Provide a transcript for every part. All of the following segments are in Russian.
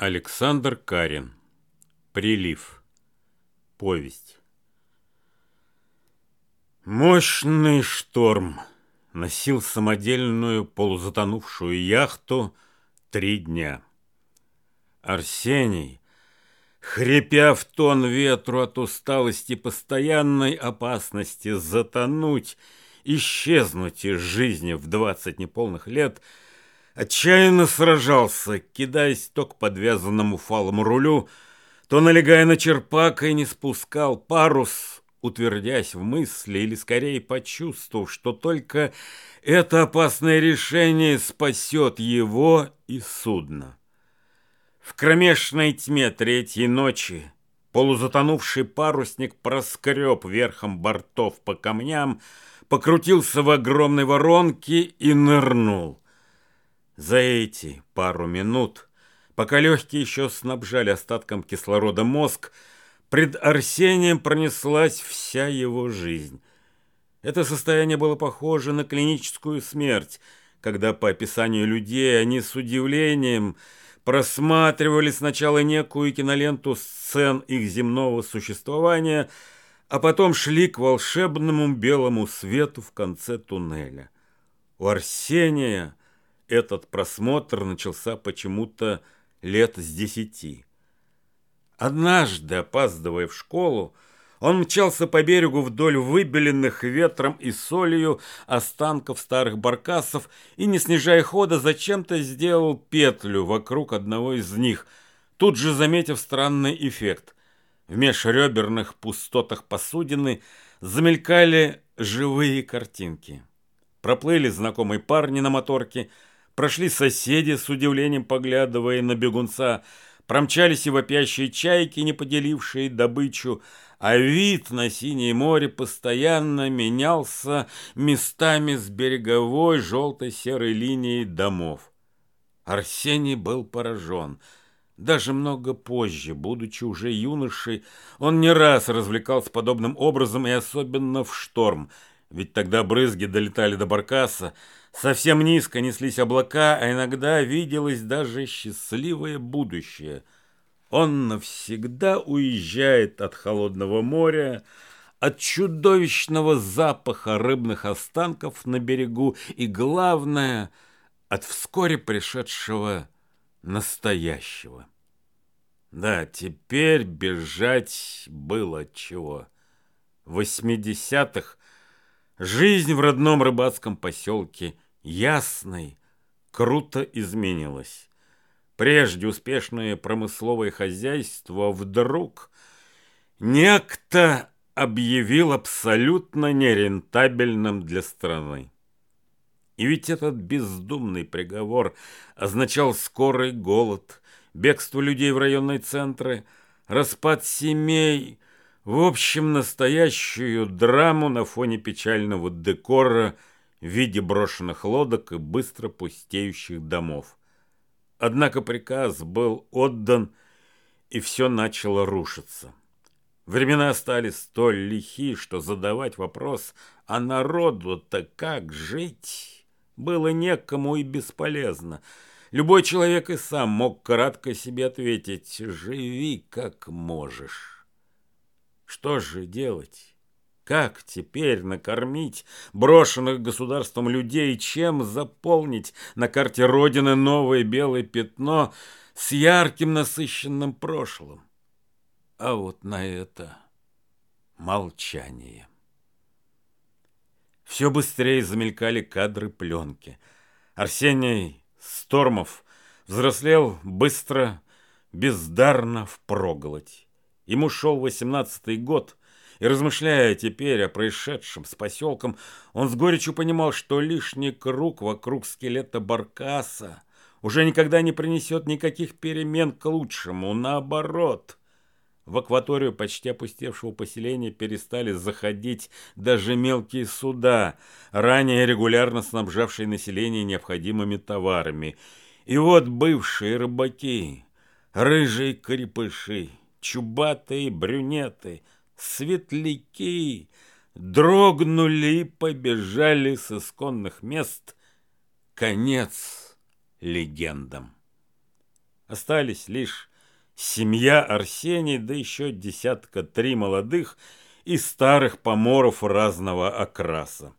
Александр Карин. Прилив. Повесть. Мощный шторм носил самодельную полузатонувшую яхту три дня. Арсений, хрипя в тон ветру от усталости постоянной опасности затонуть, исчезнуть из жизни в двадцать неполных лет – Отчаянно сражался, кидаясь то к подвязанному фалом рулю, то налегая на черпак и не спускал парус, утвердясь в мысли или скорее почувствовав, что только это опасное решение спасет его и судно. В кромешной тьме третьей ночи полузатонувший парусник проскреб верхом бортов по камням, покрутился в огромной воронке и нырнул. За эти пару минут, пока легкие еще снабжали остатком кислорода мозг, пред Арсением пронеслась вся его жизнь. Это состояние было похоже на клиническую смерть, когда по описанию людей они с удивлением просматривали сначала некую киноленту сцен их земного существования, а потом шли к волшебному белому свету в конце туннеля. У Арсения этот просмотр начался почему-то лет с десяти. Однажды, опаздывая в школу, он мчался по берегу вдоль выбеленных ветром и солью останков старых баркасов и, не снижая хода, зачем-то сделал петлю вокруг одного из них, тут же заметив странный эффект. В межреберных пустотах посудины замелькали живые картинки. Проплыли знакомые парни на моторке – Прошли соседи, с удивлением поглядывая на бегунца, промчались и вопящие чайки, не поделившие добычу, а вид на синее море постоянно менялся местами с береговой желто-серой линией домов. Арсений был поражен. Даже много позже, будучи уже юношей, он не раз развлекался подобным образом и особенно в шторм, ведь тогда брызги долетали до Баркаса, Совсем низко неслись облака, а иногда виделось даже счастливое будущее. Он навсегда уезжает от холодного моря, от чудовищного запаха рыбных останков на берегу и, главное, от вскоре пришедшего настоящего. Да, теперь бежать было чего. В восьмидесятых Жизнь в родном рыбацком поселке Ясной круто изменилась. Прежде успешное промысловое хозяйство вдруг некто объявил абсолютно нерентабельным для страны. И ведь этот бездумный приговор означал скорый голод, бегство людей в районные центры, распад семей – в общем, настоящую драму на фоне печального декора в виде брошенных лодок и быстро пустеющих домов. Однако приказ был отдан, и все начало рушиться. Времена стали столь лихи, что задавать вопрос «А народу-то как жить?» было некому и бесполезно. Любой человек и сам мог кратко себе ответить «Живи как можешь». Что же делать? Как теперь накормить брошенных государством людей, чем заполнить на карте Родины новое белое пятно с ярким насыщенным прошлым? А вот на это молчание. Все быстрее замелькали кадры пленки. Арсений Стормов взрослел быстро, бездарно впроголодь. Ему шел восемнадцатый год, и размышляя теперь о происшедшем с поселком, он с горечью понимал, что лишний круг вокруг скелета Баркаса уже никогда не принесет никаких перемен к лучшему, наоборот. В акваторию почти опустевшего поселения перестали заходить даже мелкие суда, ранее регулярно снабжавшие население необходимыми товарами. И вот бывшие рыбаки, рыжие крепыши, чубатые брюнеты, светляки дрогнули и побежали с исконных мест. Конец легендам. Остались лишь семья Арсений, да еще десятка три молодых и старых поморов разного окраса.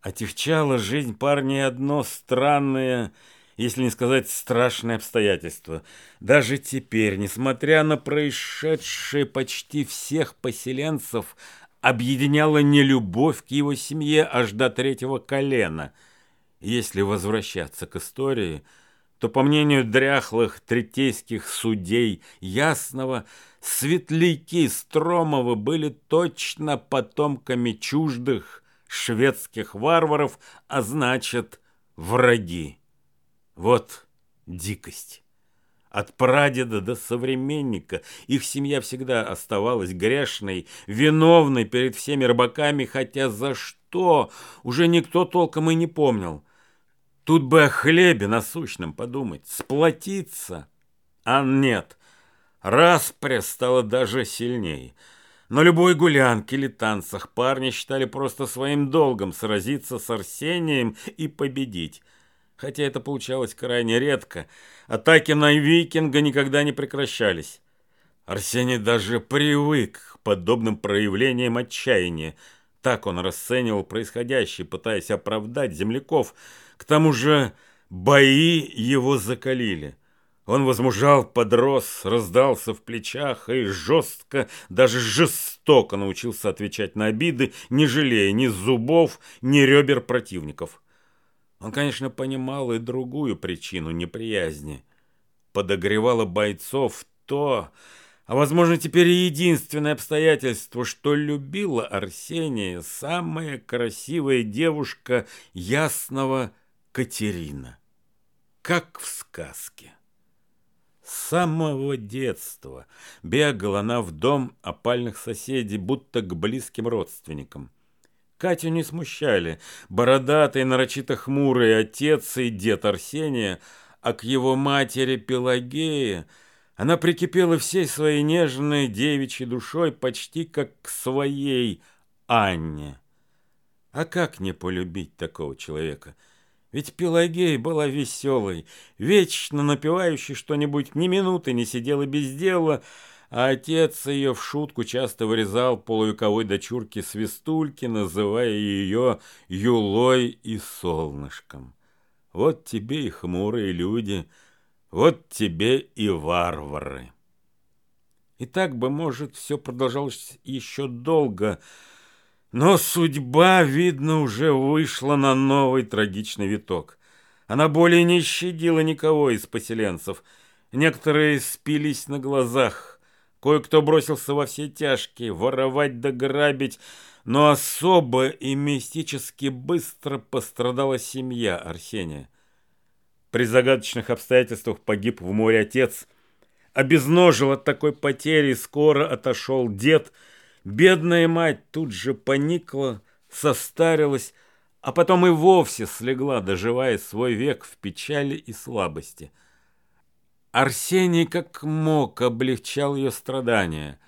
Отягчала жизнь парня одно странное, если не сказать страшное обстоятельство. Даже теперь, несмотря на происшедшее почти всех поселенцев, объединяла не любовь к его семье аж до третьего колена. Если возвращаться к истории, то, по мнению дряхлых третейских судей Ясного, светляки Стромова были точно потомками чуждых шведских варваров, а значит, враги. Вот дикость. От прадеда до современника их семья всегда оставалась грешной, виновной перед всеми рыбаками, хотя за что уже никто толком и не помнил. Тут бы о хлебе насущном подумать, сплотиться. А нет, распря стала даже сильнее. На любой гулянке или танцах парни считали просто своим долгом сразиться с Арсением и победить. Хотя это получалось крайне редко. Атаки на викинга никогда не прекращались. Арсений даже привык к подобным проявлениям отчаяния. Так он расценивал происходящее, пытаясь оправдать земляков. К тому же бои его закалили. Он возмужал, подрос, раздался в плечах и жестко, даже жестоко научился отвечать на обиды, не жалея ни зубов, ни ребер противников. Он, конечно, понимал и другую причину неприязни. Подогревало бойцов то, а, возможно, теперь и единственное обстоятельство, что любила Арсения самая красивая девушка ясного Катерина. Как в сказке. С самого детства бегала она в дом опальных соседей, будто к близким родственникам. Катю не смущали бородатый, нарочито хмурый отец и дед Арсения, а к его матери Пелагее она прикипела всей своей нежной девичьей душой почти как к своей Анне. А как не полюбить такого человека – ведь Пелагея была веселой, вечно напевающей что-нибудь, ни минуты не сидела без дела, а отец ее в шутку часто вырезал полувековой дочурке свистульки, называя ее Юлой и Солнышком. Вот тебе и хмурые люди, вот тебе и варвары. И так бы, может, все продолжалось еще долго, но судьба, видно, уже вышла на новый трагичный виток. Она более не щадила никого из поселенцев. Некоторые спились на глазах. Кое-кто бросился во все тяжкие, воровать да грабить, но особо и мистически быстро пострадала семья Арсения. При загадочных обстоятельствах погиб в море отец, обезножил от такой потери, скоро отошел дед – Бедная мать тут же поникла, состарилась, а потом и вовсе слегла, доживая свой век в печали и слабости. Арсений как мог облегчал ее страдания,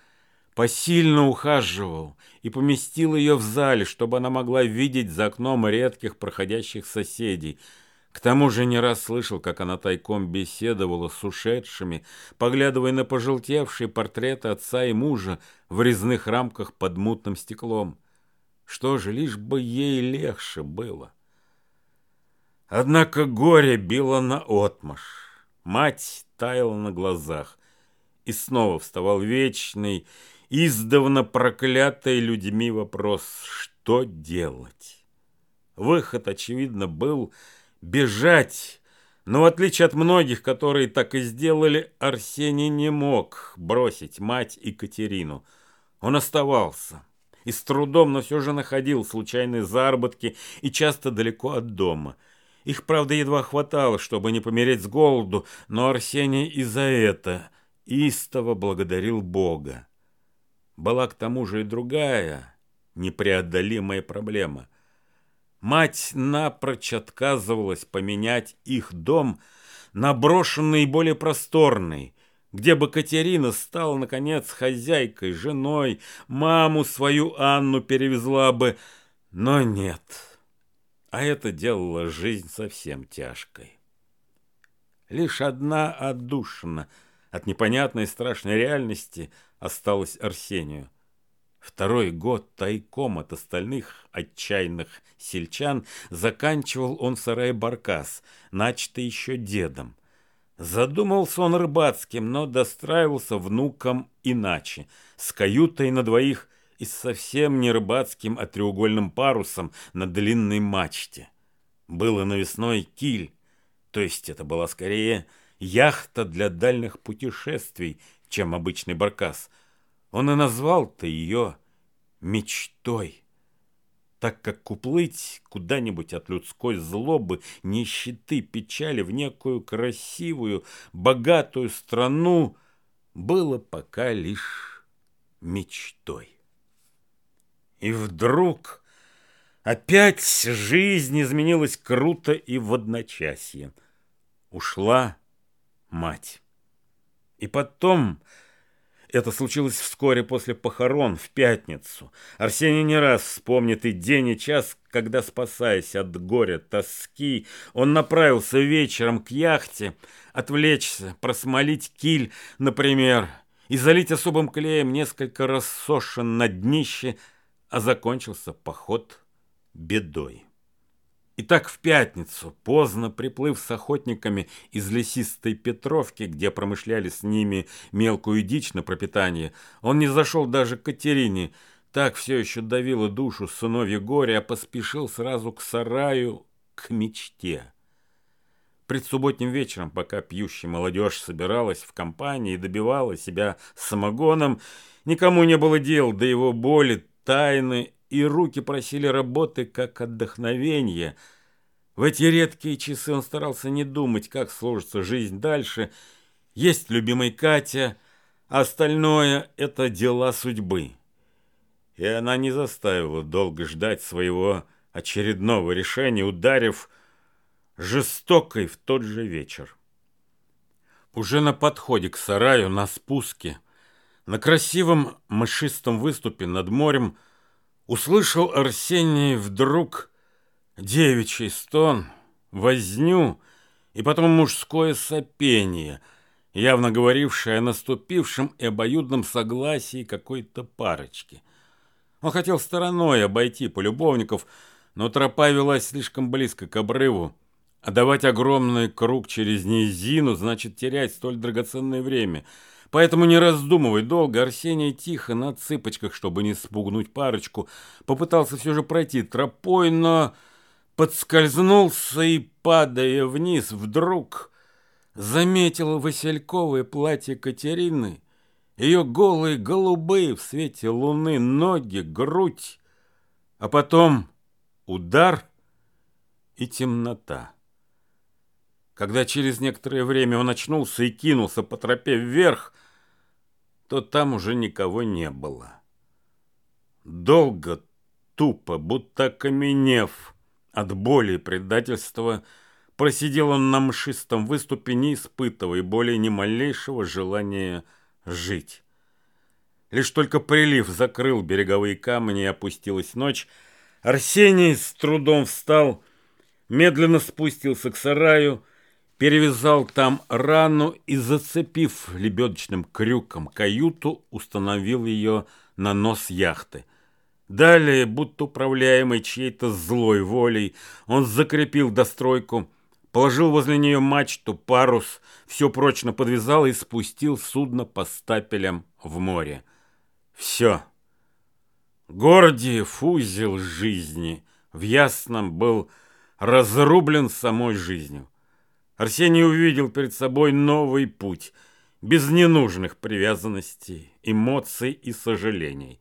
посильно ухаживал и поместил ее в зале, чтобы она могла видеть за окном редких проходящих соседей – к тому же не раз слышал, как она тайком беседовала с ушедшими, поглядывая на пожелтевшие портреты отца и мужа в резных рамках под мутным стеклом. Что же, лишь бы ей легче было. Однако горе било на отмашь. Мать таяла на глазах, и снова вставал вечный, издавна проклятый людьми вопрос, что делать. Выход, очевидно, был бежать. Но в отличие от многих, которые так и сделали, Арсений не мог бросить мать и Катерину. Он оставался и с трудом, но все же находил случайные заработки и часто далеко от дома. Их, правда, едва хватало, чтобы не помереть с голоду, но Арсений и за это истово благодарил Бога. Была к тому же и другая непреодолимая проблема. Мать напрочь отказывалась поменять их дом на брошенный и более просторный, где бы Катерина стала, наконец, хозяйкой, женой, маму свою Анну перевезла бы, но нет. А это делало жизнь совсем тяжкой. Лишь одна отдушина от непонятной страшной реальности осталась Арсению. Второй год тайком от остальных отчаянных сельчан заканчивал он в сарае Баркас, начатый еще дедом. Задумался он рыбацким, но достраивался внуком иначе, с каютой на двоих и с совсем не рыбацким, а треугольным парусом на длинной мачте. Было навесной киль, то есть это была скорее яхта для дальних путешествий, чем обычный баркас – он и назвал-то ее мечтой, так как уплыть куда-нибудь от людской злобы, нищеты, печали в некую красивую, богатую страну было пока лишь мечтой. И вдруг опять жизнь изменилась круто и в одночасье. Ушла мать. И потом это случилось вскоре после похорон, в пятницу. Арсений не раз вспомнит и день, и час, когда, спасаясь от горя, тоски, он направился вечером к яхте, отвлечься, просмолить киль, например, и залить особым клеем несколько рассошен на днище, а закончился поход бедой. И так в пятницу, поздно приплыв с охотниками из лесистой Петровки, где промышляли с ними мелкую дичь на пропитание, он не зашел даже к Катерине, так все еще давило душу сыновья горе, а поспешил сразу к сараю, к мечте. Предсубботним вечером, пока пьющая молодежь собиралась в компании и добивала себя самогоном, никому не было дел до его боли, тайны и руки просили работы как отдохновение. В эти редкие часы он старался не думать, как сложится жизнь дальше. Есть любимый Катя, а остальное — это дела судьбы. И она не заставила долго ждать своего очередного решения, ударив жестокой в тот же вечер. Уже на подходе к сараю, на спуске, на красивом мышистом выступе над морем — Услышал Арсений вдруг девичий стон, возню и потом мужское сопение, явно говорившее о наступившем и обоюдном согласии какой-то парочки. Он хотел стороной обойти полюбовников, но тропа велась слишком близко к обрыву, а давать огромный круг через низину значит терять столь драгоценное время — Поэтому, не раздумывая долго, Арсений тихо на цыпочках, чтобы не спугнуть парочку, попытался все же пройти тропой, но подскользнулся и, падая вниз, вдруг заметил васильковое платье Катерины, ее голые голубые в свете луны ноги, грудь, а потом удар и темнота. Когда через некоторое время он очнулся и кинулся по тропе вверх, то там уже никого не было. Долго, тупо, будто каменев от боли и предательства, просидел он на мшистом выступе, не испытывая более ни малейшего желания жить. Лишь только прилив закрыл береговые камни и опустилась ночь, Арсений с трудом встал, медленно спустился к сараю, перевязал там рану и, зацепив лебедочным крюком каюту, установил ее на нос яхты. Далее, будто управляемый чьей-то злой волей, он закрепил достройку, положил возле нее мачту, парус, все прочно подвязал и спустил судно по стапелям в море. Все. Гордиев узел жизни в Ясном был разрублен самой жизнью. Арсений увидел перед собой новый путь, без ненужных привязанностей, эмоций и сожалений.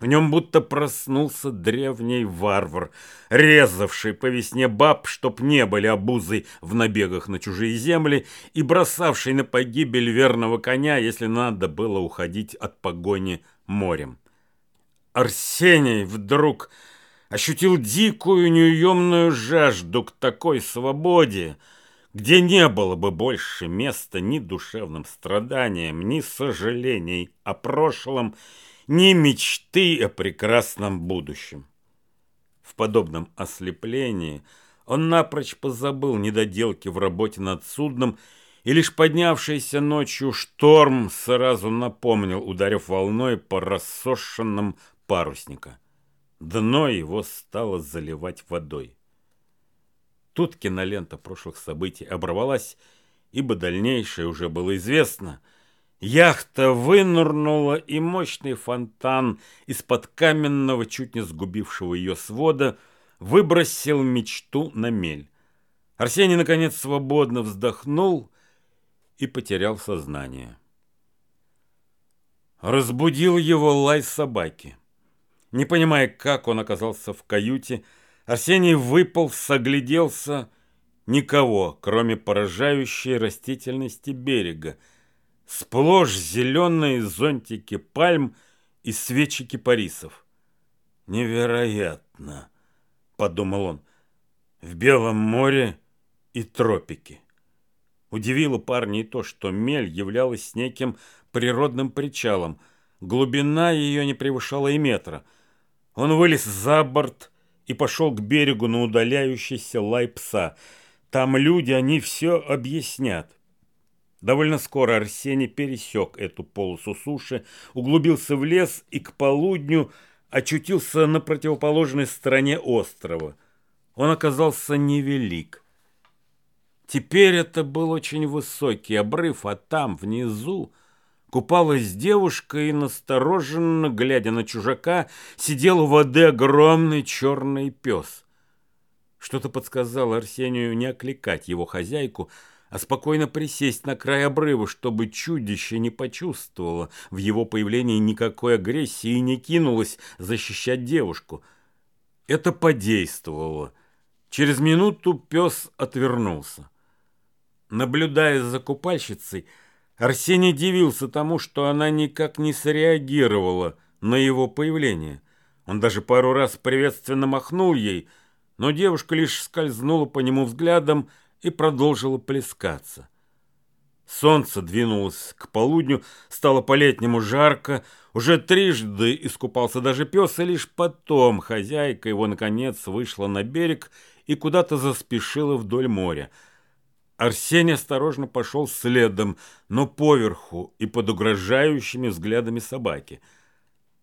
В нем будто проснулся древний варвар, резавший по весне баб, чтоб не были обузой в набегах на чужие земли, и бросавший на погибель верного коня, если надо было уходить от погони морем. Арсений вдруг ощутил дикую неуемную жажду к такой свободе, где не было бы больше места ни душевным страданиям, ни сожалений о прошлом, ни мечты о прекрасном будущем. В подобном ослеплении он напрочь позабыл недоделки в работе над судном и лишь поднявшийся ночью шторм сразу напомнил, ударив волной по рассошенным парусника. Дно его стало заливать водой. Тут кинолента прошлых событий оборвалась, ибо дальнейшее уже было известно. Яхта вынырнула, и мощный фонтан из-под каменного, чуть не сгубившего ее свода, выбросил мечту на мель. Арсений, наконец, свободно вздохнул и потерял сознание. Разбудил его лай собаки. Не понимая, как он оказался в каюте, Арсений выпал, согляделся. Никого, кроме поражающей растительности берега. Сплошь зеленые зонтики пальм и свечи кипарисов. «Невероятно!» — подумал он. «В Белом море и тропики». Удивило парня и то, что мель являлась неким природным причалом. Глубина ее не превышала и метра. Он вылез за борт, и пошел к берегу на удаляющийся лай пса. Там люди, они все объяснят. Довольно скоро Арсений пересек эту полосу суши, углубился в лес и к полудню очутился на противоположной стороне острова. Он оказался невелик. Теперь это был очень высокий обрыв, а там, внизу, Купалась девушка и, настороженно, глядя на чужака, сидел у воды огромный черный пес. Что-то подсказало Арсению не окликать его хозяйку, а спокойно присесть на край обрыва, чтобы чудище не почувствовало в его появлении никакой агрессии и не кинулось защищать девушку. Это подействовало. Через минуту пес отвернулся. Наблюдая за купальщицей, Арсений дивился тому, что она никак не среагировала на его появление. Он даже пару раз приветственно махнул ей, но девушка лишь скользнула по нему взглядом и продолжила плескаться. Солнце двинулось к полудню, стало по-летнему жарко, уже трижды искупался даже пес, и лишь потом хозяйка его, наконец, вышла на берег и куда-то заспешила вдоль моря – Арсений осторожно пошел следом, но поверху и под угрожающими взглядами собаки.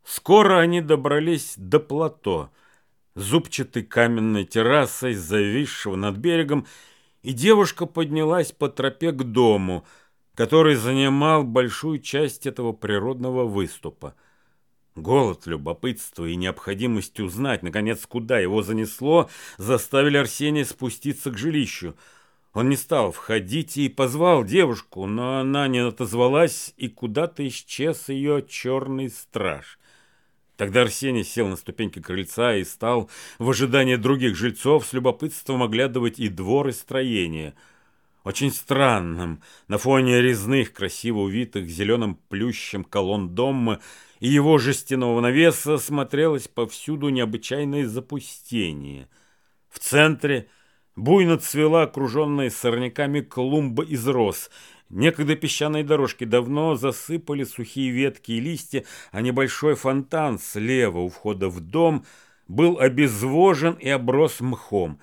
Скоро они добрались до плато, зубчатой каменной террасой, зависшего над берегом, и девушка поднялась по тропе к дому, который занимал большую часть этого природного выступа. Голод, любопытство и необходимость узнать, наконец, куда его занесло, заставили Арсения спуститься к жилищу – он не стал входить и позвал девушку, но она не отозвалась, и куда-то исчез ее черный страж. Тогда Арсений сел на ступеньки крыльца и стал в ожидании других жильцов с любопытством оглядывать и двор, и строение. Очень странным, на фоне резных, красиво увитых зеленым плющем колонн дома и его жестяного навеса смотрелось повсюду необычайное запустение. В центре – Буйно цвела окруженная сорняками клумба из роз. Некогда песчаные дорожки давно засыпали сухие ветки и листья, а небольшой фонтан слева у входа в дом был обезвожен и оброс мхом.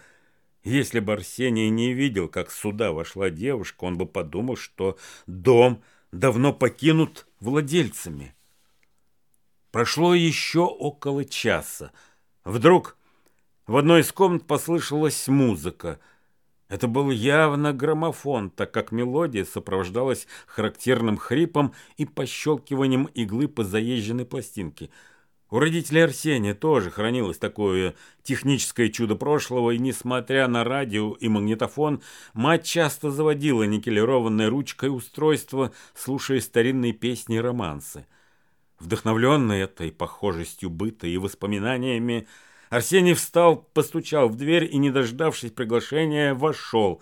Если бы Арсений не видел, как сюда вошла девушка, он бы подумал, что дом давно покинут владельцами. Прошло еще около часа. Вдруг в одной из комнат послышалась музыка. Это был явно граммофон, так как мелодия сопровождалась характерным хрипом и пощелкиванием иглы по заезженной пластинке. У родителей Арсения тоже хранилось такое техническое чудо прошлого, и, несмотря на радио и магнитофон, мать часто заводила никелированной ручкой устройство, слушая старинные песни и романсы. Вдохновленный этой похожестью быта и воспоминаниями, Арсений встал, постучал в дверь и, не дождавшись приглашения, вошел.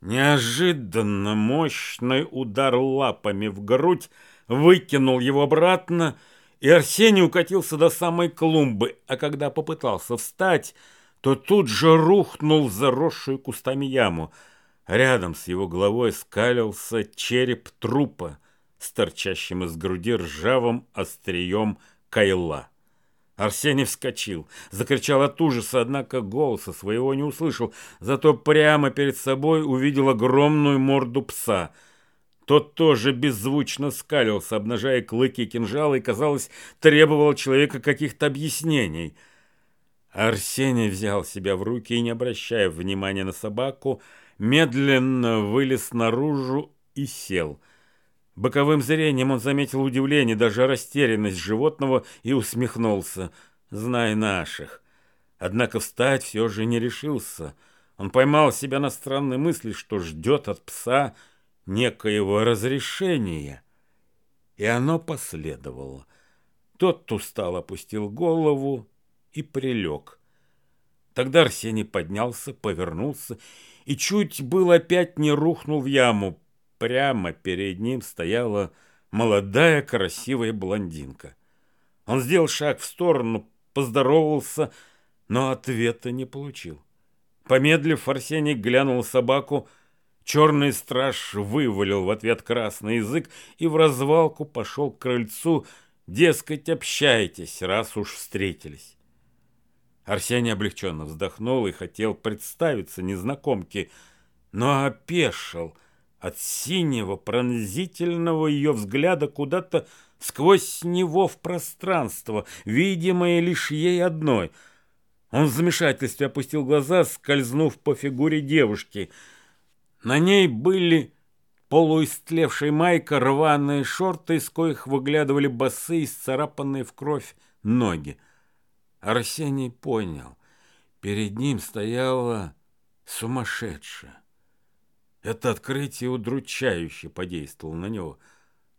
Неожиданно мощный удар лапами в грудь выкинул его обратно, и Арсений укатился до самой клумбы, а когда попытался встать, то тут же рухнул в заросшую кустами яму. Рядом с его головой скалился череп трупа с торчащим из груди ржавым острием кайла. Арсений вскочил, закричал от ужаса, однако голоса своего не услышал, зато прямо перед собой увидел огромную морду пса. Тот тоже беззвучно скалился, обнажая клыки и кинжалы, и, казалось, требовал человека каких-то объяснений. Арсений взял себя в руки и, не обращая внимания на собаку, медленно вылез наружу и сел. Боковым зрением он заметил удивление, даже растерянность животного и усмехнулся. «Знай наших». Однако встать все же не решился. Он поймал себя на странной мысли, что ждет от пса некоего разрешения. И оно последовало. Тот устал опустил голову и прилег. Тогда Арсений поднялся, повернулся и чуть был опять не рухнул в яму. Прямо перед ним стояла молодая красивая блондинка. Он сделал шаг в сторону, поздоровался, но ответа не получил. Помедлив, Арсений глянул собаку. Черный страж вывалил в ответ красный язык и в развалку пошел к крыльцу, дескать, общайтесь, раз уж встретились. Арсений облегченно вздохнул и хотел представиться незнакомке, но опешил от синего пронзительного ее взгляда куда-то сквозь него в пространство, видимое лишь ей одной. Он в замешательстве опустил глаза, скользнув по фигуре девушки. На ней были полуистлевшая майка, рваные шорты, из коих выглядывали босые, исцарапанные в кровь ноги. Арсений понял. Перед ним стояла сумасшедшая. Это открытие удручающе подействовало на него.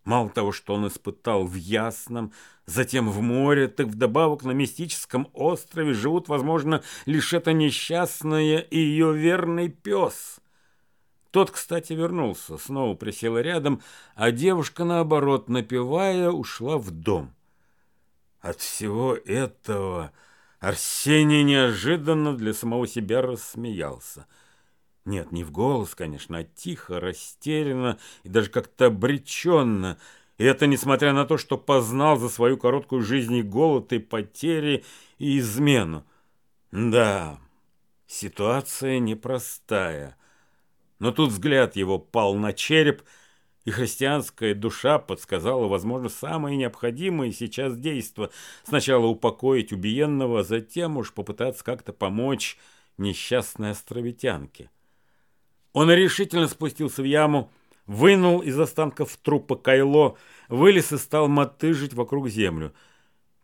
Мало того, что он испытал в Ясном, затем в море, так вдобавок на мистическом острове живут, возможно, лишь это несчастная и ее верный пес. Тот, кстати, вернулся, снова присела рядом, а девушка, наоборот, напевая, ушла в дом. От всего этого Арсений неожиданно для самого себя рассмеялся. Нет, не в голос, конечно, а тихо, растерянно и даже как-то обреченно. И это несмотря на то, что познал за свою короткую жизнь и голод, и потери, и измену. Да, ситуация непростая. Но тут взгляд его пал на череп – и христианская душа подсказала, возможно, самое необходимое сейчас действо. Сначала упокоить убиенного, а затем уж попытаться как-то помочь несчастной островитянке. Он решительно спустился в яму, вынул из останков трупа кайло, вылез и стал мотыжить вокруг землю.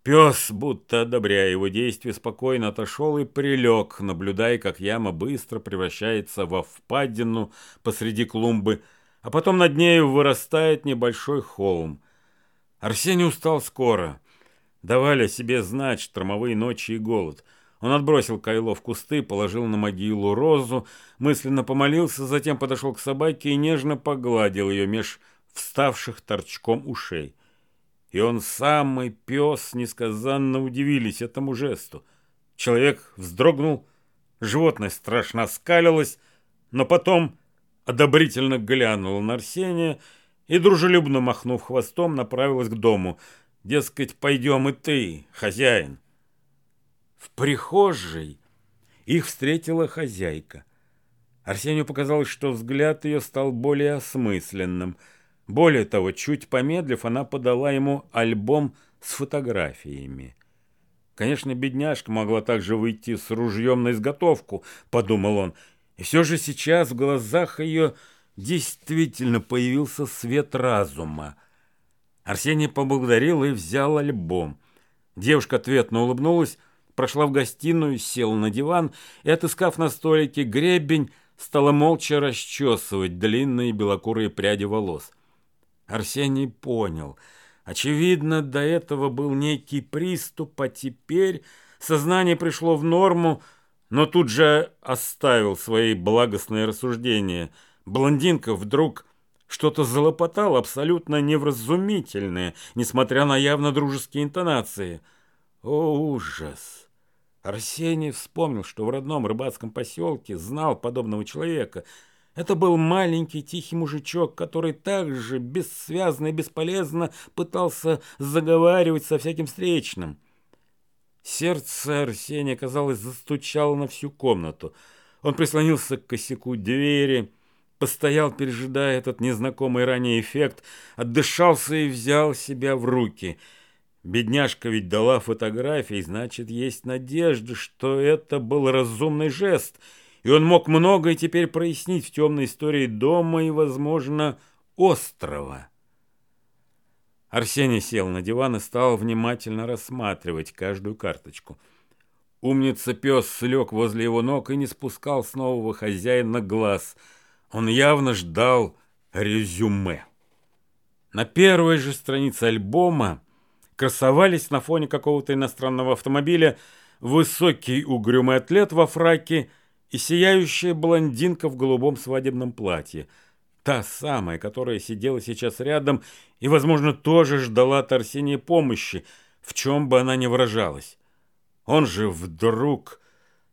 Пес, будто одобряя его действия, спокойно отошел и прилег, наблюдая, как яма быстро превращается во впадину посреди клумбы, а потом над нею вырастает небольшой холм. Арсений устал скоро. Давали о себе знать штормовые ночи и голод. Он отбросил Кайло в кусты, положил на могилу розу, мысленно помолился, затем подошел к собаке и нежно погладил ее меж вставших торчком ушей. И он сам и пес несказанно удивились этому жесту. Человек вздрогнул, животное страшно скалилось, но потом одобрительно глянула на Арсения и, дружелюбно махнув хвостом, направилась к дому. Дескать, пойдем и ты, хозяин. В прихожей их встретила хозяйка. Арсению показалось, что взгляд ее стал более осмысленным. Более того, чуть помедлив, она подала ему альбом с фотографиями. Конечно, бедняжка могла также выйти с ружьем на изготовку, подумал он, и все же сейчас в глазах ее действительно появился свет разума. Арсений поблагодарил и взял альбом. Девушка ответно улыбнулась, прошла в гостиную, села на диван и, отыскав на столике гребень, стала молча расчесывать длинные белокурые пряди волос. Арсений понял. Очевидно, до этого был некий приступ, а теперь сознание пришло в норму, но тут же оставил свои благостные рассуждения. Блондинка вдруг что-то залопотала абсолютно невразумительное, несмотря на явно дружеские интонации. О, ужас! Арсений вспомнил, что в родном рыбацком поселке знал подобного человека. Это был маленький тихий мужичок, который также бессвязно и бесполезно пытался заговаривать со всяким встречным. Сердце Арсения, казалось, застучало на всю комнату. Он прислонился к косяку двери, постоял, пережидая этот незнакомый ранее эффект, отдышался и взял себя в руки. Бедняжка ведь дала фотографии, значит, есть надежда, что это был разумный жест, и он мог многое теперь прояснить в темной истории дома и, возможно, острова. Арсений сел на диван и стал внимательно рассматривать каждую карточку. Умница-пес слег возле его ног и не спускал с нового хозяина глаз – он явно ждал резюме. На первой же странице альбома красовались на фоне какого-то иностранного автомобиля высокий угрюмый атлет во фраке и сияющая блондинка в голубом свадебном платье. Та самая, которая сидела сейчас рядом и, возможно, тоже ждала от Арсения помощи, в чем бы она ни выражалась. Он же вдруг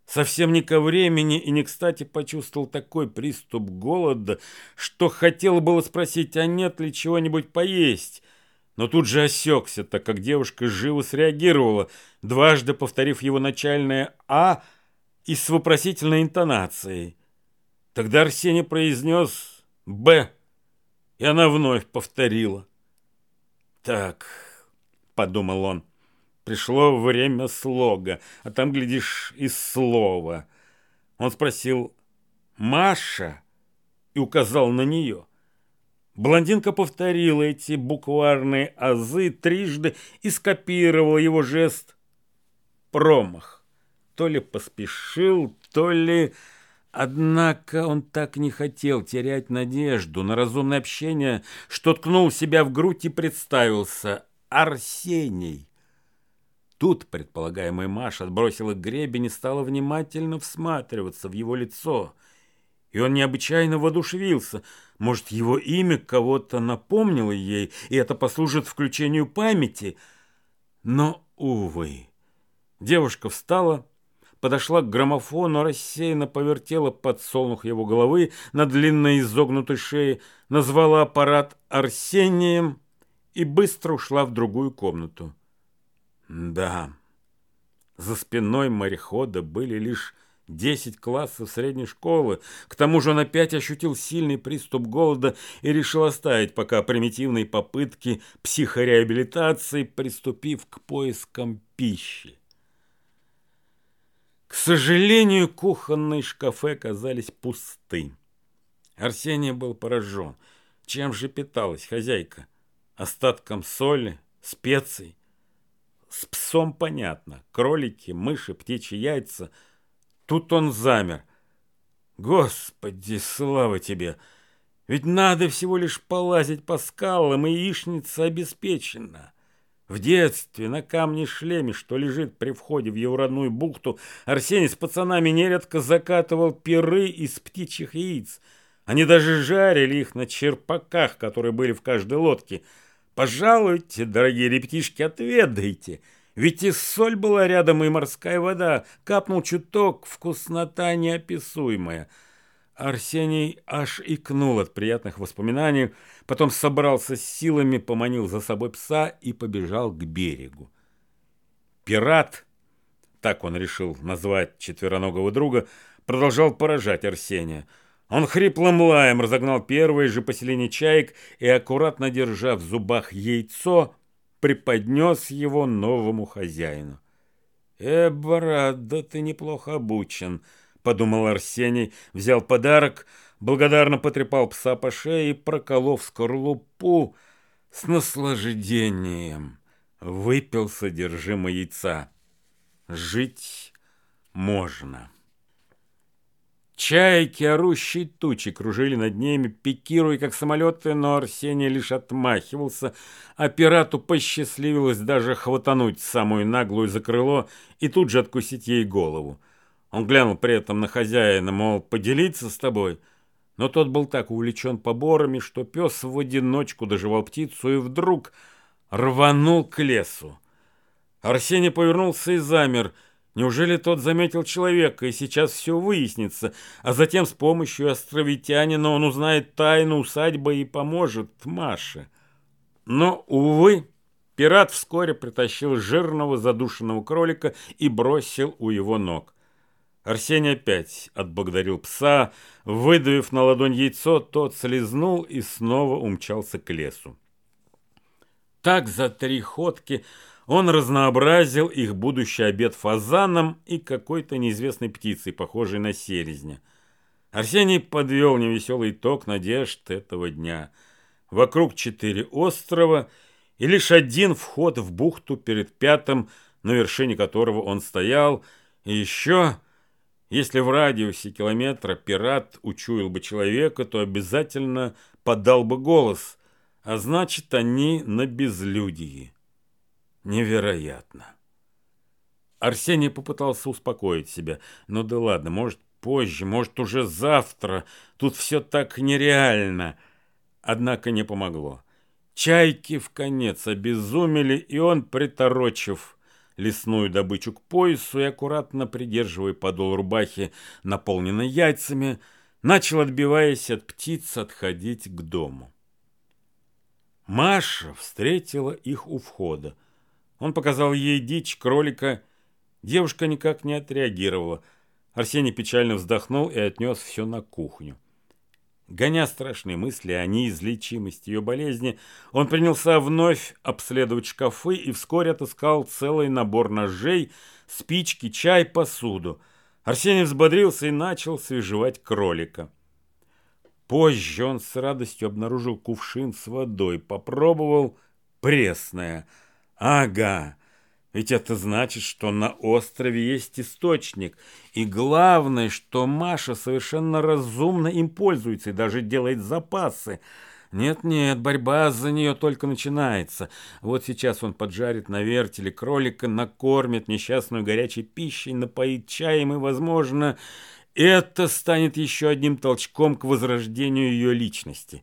Совсем не ко времени и не кстати почувствовал такой приступ голода, что хотел было спросить, а нет ли чего-нибудь поесть. Но тут же осекся, так как девушка живо среагировала, дважды повторив его начальное «а» и с вопросительной интонацией. Тогда Арсений произнес «б», и она вновь повторила. «Так», — подумал он, — Пришло время слога, а там, глядишь, и слова. Он спросил «Маша?» и указал на нее. Блондинка повторила эти букварные азы трижды и скопировала его жест «промах». То ли поспешил, то ли... Однако он так не хотел терять надежду на разумное общение, что ткнул себя в грудь и представился Арсений. Тут предполагаемый Маш отбросила гребень и стала внимательно всматриваться в его лицо. И он необычайно воодушевился. Может, его имя кого-то напомнило ей, и это послужит включению памяти. Но, увы. Девушка встала, подошла к граммофону, рассеянно повертела подсолнух его головы на длинной изогнутой шее, назвала аппарат Арсением и быстро ушла в другую комнату. Да, за спиной морехода были лишь десять классов средней школы. К тому же он опять ощутил сильный приступ голода и решил оставить пока примитивные попытки психореабилитации, приступив к поискам пищи. К сожалению, кухонные шкафы оказались пусты. Арсений был поражен. Чем же питалась хозяйка? Остатком соли, специй? С псом понятно. Кролики, мыши, птичьи яйца. Тут он замер. Господи, слава тебе! Ведь надо всего лишь полазить по скалам, и яичница обеспечена. В детстве на камне-шлеме, что лежит при входе в его родную бухту, Арсений с пацанами нередко закатывал пиры из птичьих яиц. Они даже жарили их на черпаках, которые были в каждой лодке – Пожалуйте, дорогие ребятишки, отведайте. Ведь и соль была рядом, и морская вода. Капнул чуток, вкуснота неописуемая. Арсений аж икнул от приятных воспоминаний, потом собрался с силами, поманил за собой пса и побежал к берегу. Пират, так он решил назвать четвероногого друга, продолжал поражать Арсения – он хриплым лаем разогнал первое же поселение чаек и, аккуратно держа в зубах яйцо, преподнес его новому хозяину. «Э, брат, да ты неплохо обучен», — подумал Арсений, взял подарок, благодарно потрепал пса по шее и, проколов скорлупу, с наслаждением выпил содержимое яйца. «Жить можно». Чайки, орущие тучи, кружили над ними, пикируя, как самолеты, но Арсений лишь отмахивался, а пирату посчастливилось даже хватануть самую наглую за крыло и тут же откусить ей голову. Он глянул при этом на хозяина, мол, поделиться с тобой, но тот был так увлечен поборами, что пес в одиночку доживал птицу и вдруг рванул к лесу. Арсений повернулся и замер — Неужели тот заметил человека, и сейчас все выяснится, а затем с помощью островитянина он узнает тайну усадьбы и поможет Маше? Но, увы, Пират вскоре притащил жирного задушенного кролика и бросил у его ног. Арсений опять отблагодарил пса, выдавив на ладонь яйцо, тот слезнул и снова умчался к лесу. Так за три ходки он разнообразил их будущий обед фазаном и какой-то неизвестной птицей, похожей на селезня. Арсений подвел невеселый итог надежд этого дня. Вокруг четыре острова и лишь один вход в бухту перед пятым, на вершине которого он стоял, и еще... Если в радиусе километра пират учуял бы человека, то обязательно подал бы голос, а значит, они на безлюдии. Невероятно. Арсений попытался успокоить себя. Ну да ладно, может, позже, может, уже завтра. Тут все так нереально. Однако не помогло. Чайки в конец обезумели, и он, приторочив лесную добычу к поясу и аккуратно придерживая подол рубахи, наполненной яйцами, начал, отбиваясь от птиц, отходить к дому. Маша встретила их у входа. Он показал ей дичь кролика. Девушка никак не отреагировала. Арсений печально вздохнул и отнес все на кухню. Гоня страшные мысли о неизлечимости ее болезни, он принялся вновь обследовать шкафы и вскоре отыскал целый набор ножей, спички, чай, посуду. Арсений взбодрился и начал свежевать кролика. Позже он с радостью обнаружил кувшин с водой, попробовал пресное – Ага, ведь это значит, что на острове есть источник. И главное, что Маша совершенно разумно им пользуется и даже делает запасы. Нет-нет, борьба за нее только начинается. Вот сейчас он поджарит на вертеле кролика, накормит несчастную горячей пищей, напоит чаем и, возможно, это станет еще одним толчком к возрождению ее личности.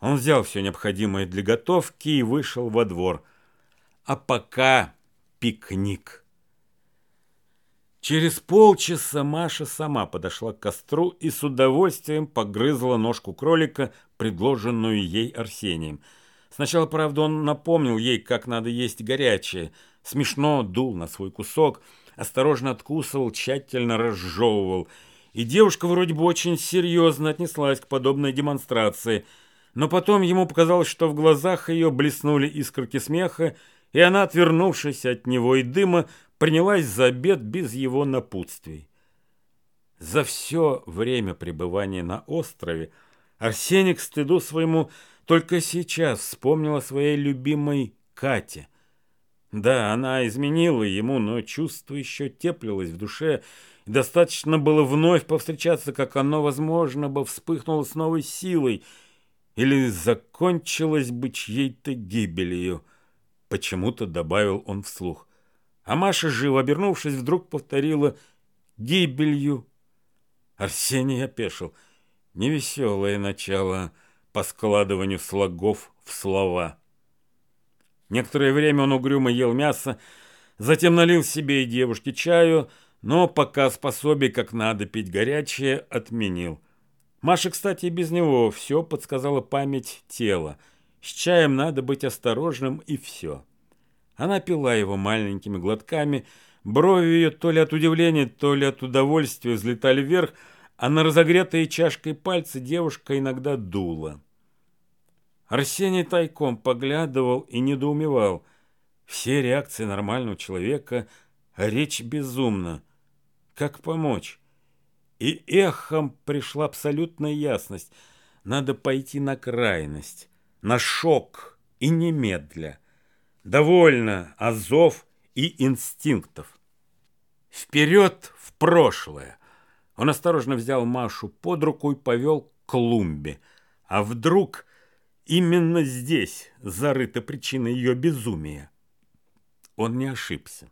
Он взял все необходимое для готовки и вышел во двор – а пока пикник. Через полчаса Маша сама подошла к костру и с удовольствием погрызла ножку кролика, предложенную ей Арсением. Сначала, правда, он напомнил ей, как надо есть горячее. Смешно дул на свой кусок, осторожно откусывал, тщательно разжевывал. И девушка вроде бы очень серьезно отнеслась к подобной демонстрации. Но потом ему показалось, что в глазах ее блеснули искорки смеха, и она, отвернувшись от него и дыма, принялась за обед без его напутствий. За все время пребывания на острове Арсений к стыду своему только сейчас вспомнил о своей любимой Кате. Да, она изменила ему, но чувство еще теплилось в душе, и достаточно было вновь повстречаться, как оно, возможно, бы вспыхнуло с новой силой или закончилось бы чьей-то гибелью. Почему-то добавил он вслух. А Маша, живо обернувшись, вдруг повторила «гибелью». Арсений опешил. Невеселое начало по складыванию слогов в слова. Некоторое время он угрюмо ел мясо, затем налил себе и девушке чаю, но пока способий, как надо пить горячее, отменил. Маша, кстати, и без него все подсказала память тела – с чаем надо быть осторожным, и все. Она пила его маленькими глотками, брови ее то ли от удивления, то ли от удовольствия взлетали вверх, а на разогретые чашкой пальцы девушка иногда дула. Арсений тайком поглядывал и недоумевал. Все реакции нормального человека, речь безумна. Как помочь? И эхом пришла абсолютная ясность. Надо пойти на крайность на шок и немедля. Довольно азов и инстинктов. Вперед в прошлое. Он осторожно взял Машу под руку и повел к клумбе. А вдруг именно здесь зарыта причина ее безумия? Он не ошибся.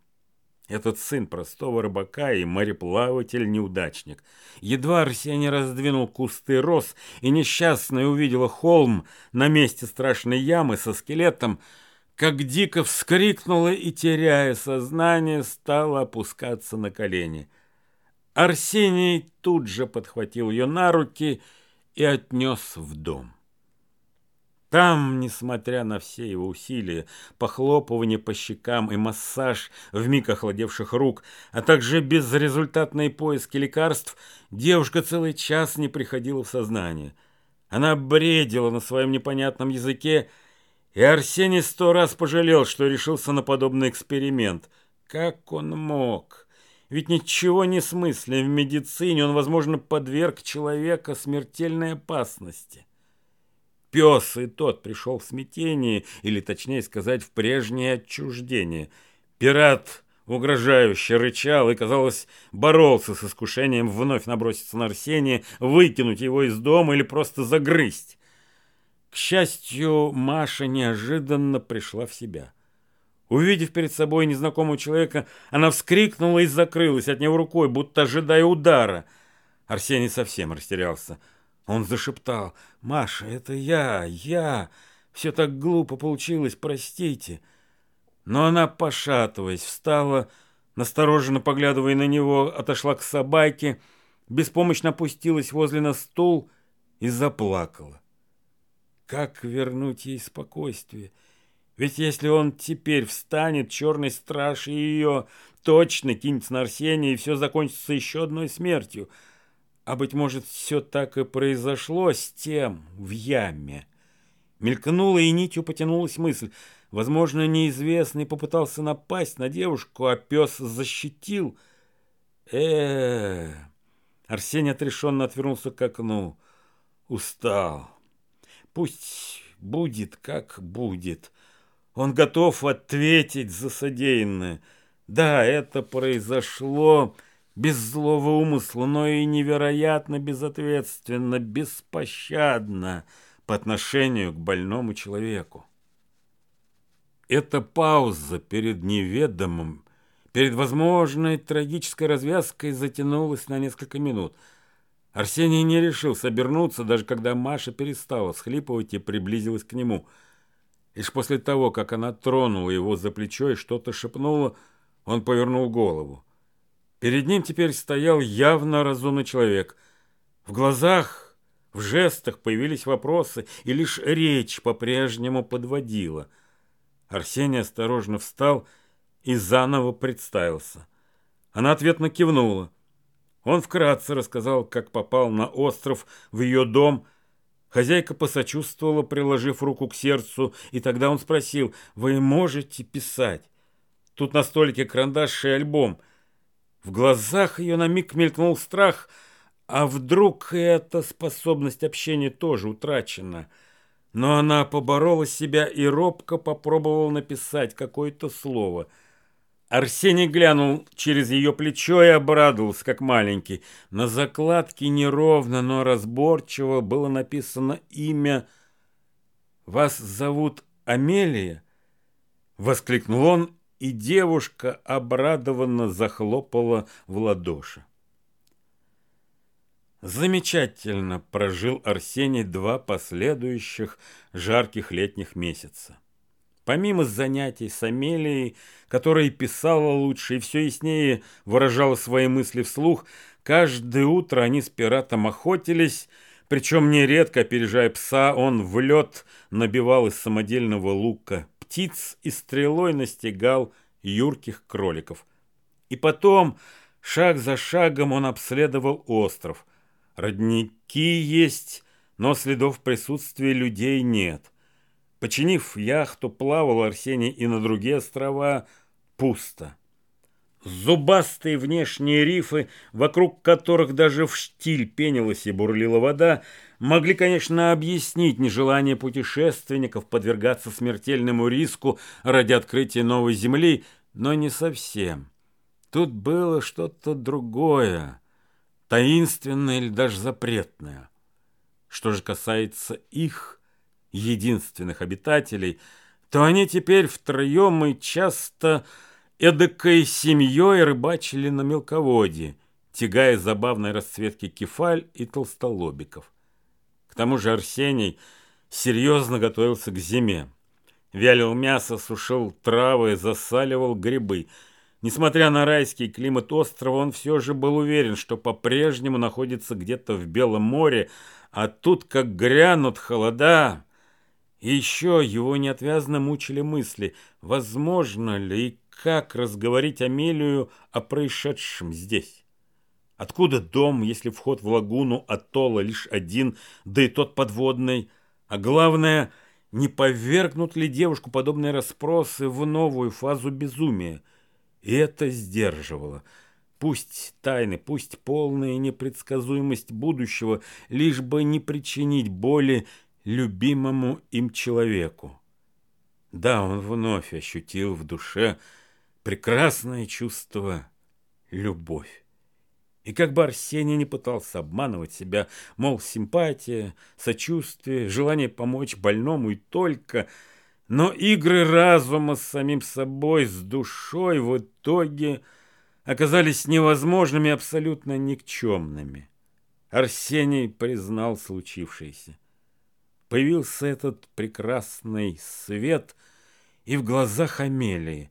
Этот сын простого рыбака и мореплаватель-неудачник. Едва Арсений раздвинул кусты роз, и несчастная увидела холм на месте страшной ямы со скелетом, как дико вскрикнула и, теряя сознание, стала опускаться на колени. Арсений тут же подхватил ее на руки и отнес в дом. Там, несмотря на все его усилия, похлопывание по щекам и массаж вмиг охладевших рук, а также безрезультатные поиски лекарств, девушка целый час не приходила в сознание. Она бредила на своем непонятном языке, и Арсений сто раз пожалел, что решился на подобный эксперимент. Как он мог? Ведь ничего не смысля в медицине, он, возможно, подверг человека смертельной опасности. Пес и тот пришел в смятение, или, точнее сказать, в прежнее отчуждение. Пират угрожающе рычал и, казалось, боролся с искушением вновь наброситься на Арсения, выкинуть его из дома или просто загрызть. К счастью, Маша неожиданно пришла в себя. Увидев перед собой незнакомого человека, она вскрикнула и закрылась от него рукой, будто ожидая удара. Арсений совсем растерялся. Он зашептал, «Маша, это я, я! Все так глупо получилось, простите!» Но она, пошатываясь, встала, настороженно поглядывая на него, отошла к собаке, беспомощно опустилась возле на стул и заплакала. Как вернуть ей спокойствие? Ведь если он теперь встанет, черный страж и ее точно кинется на Арсения, и все закончится еще одной смертью — а, быть может, все так и произошло с тем в яме. Мелькнула и нитью потянулась мысль. Возможно, неизвестный попытался напасть на девушку, а пес защитил. э, -э, Арсений отрешенно отвернулся к окну. Устал. Пусть будет, как будет. Он готов ответить за содеянное. Да, это произошло без злого умысла, но и невероятно безответственно, беспощадно по отношению к больному человеку. Эта пауза перед неведомым, перед возможной трагической развязкой затянулась на несколько минут. Арсений не решился обернуться, даже когда Маша перестала схлипывать и приблизилась к нему. Лишь после того, как она тронула его за плечо и что-то шепнула, он повернул голову. Перед ним теперь стоял явно разумный человек. В глазах, в жестах появились вопросы, и лишь речь по-прежнему подводила. Арсений осторожно встал и заново представился. Она ответно кивнула. Он вкратце рассказал, как попал на остров в ее дом. Хозяйка посочувствовала, приложив руку к сердцу, и тогда он спросил, «Вы можете писать?» Тут на столике карандаш и альбом – в глазах ее на миг мелькнул страх, а вдруг эта способность общения тоже утрачена. Но она поборола себя и робко попробовала написать какое-то слово. Арсений глянул через ее плечо и обрадовался, как маленький. На закладке неровно, но разборчиво было написано имя «Вас зовут Амелия?» Воскликнул он и девушка обрадованно захлопала в ладоши. Замечательно прожил Арсений два последующих жарких летних месяца. Помимо занятий с Амелией, которая писала лучше и все яснее выражала свои мысли вслух, каждое утро они с пиратом охотились, причем нередко, опережая пса, он в лед набивал из самодельного лука птиц и стрелой настигал юрких кроликов. И потом, шаг за шагом, он обследовал остров. Родники есть, но следов присутствия людей нет. Починив яхту, плавал Арсений и на другие острова пусто. Зубастые внешние рифы, вокруг которых даже в штиль пенилась и бурлила вода, могли, конечно, объяснить нежелание путешественников подвергаться смертельному риску ради открытия новой земли, но не совсем. Тут было что-то другое, таинственное или даже запретное. Что же касается их, единственных обитателей, то они теперь втроем и часто эдакой семьей рыбачили на мелководье, тягая забавной расцветки кефаль и толстолобиков. К тому же Арсений серьезно готовился к зиме. Вялил мясо, сушил травы, засаливал грибы. Несмотря на райский климат острова, он все же был уверен, что по-прежнему находится где-то в Белом море, а тут как грянут холода, И еще его неотвязно мучили мысли, возможно ли и как разговорить Амелию о происшедшем здесь. Откуда дом, если вход в лагуну атолла лишь один, да и тот подводный? А главное, не повергнут ли девушку подобные расспросы в новую фазу безумия? И это сдерживало. Пусть тайны, пусть полная непредсказуемость будущего, лишь бы не причинить боли любимому им человеку. Да, он вновь ощутил в душе прекрасное чувство любовь. И как бы Арсений не пытался обманывать себя, мол, симпатия, сочувствие, желание помочь больному и только, но игры разума с самим собой, с душой в итоге оказались невозможными, абсолютно никчемными. Арсений признал случившееся появился этот прекрасный свет и в глазах Амелии,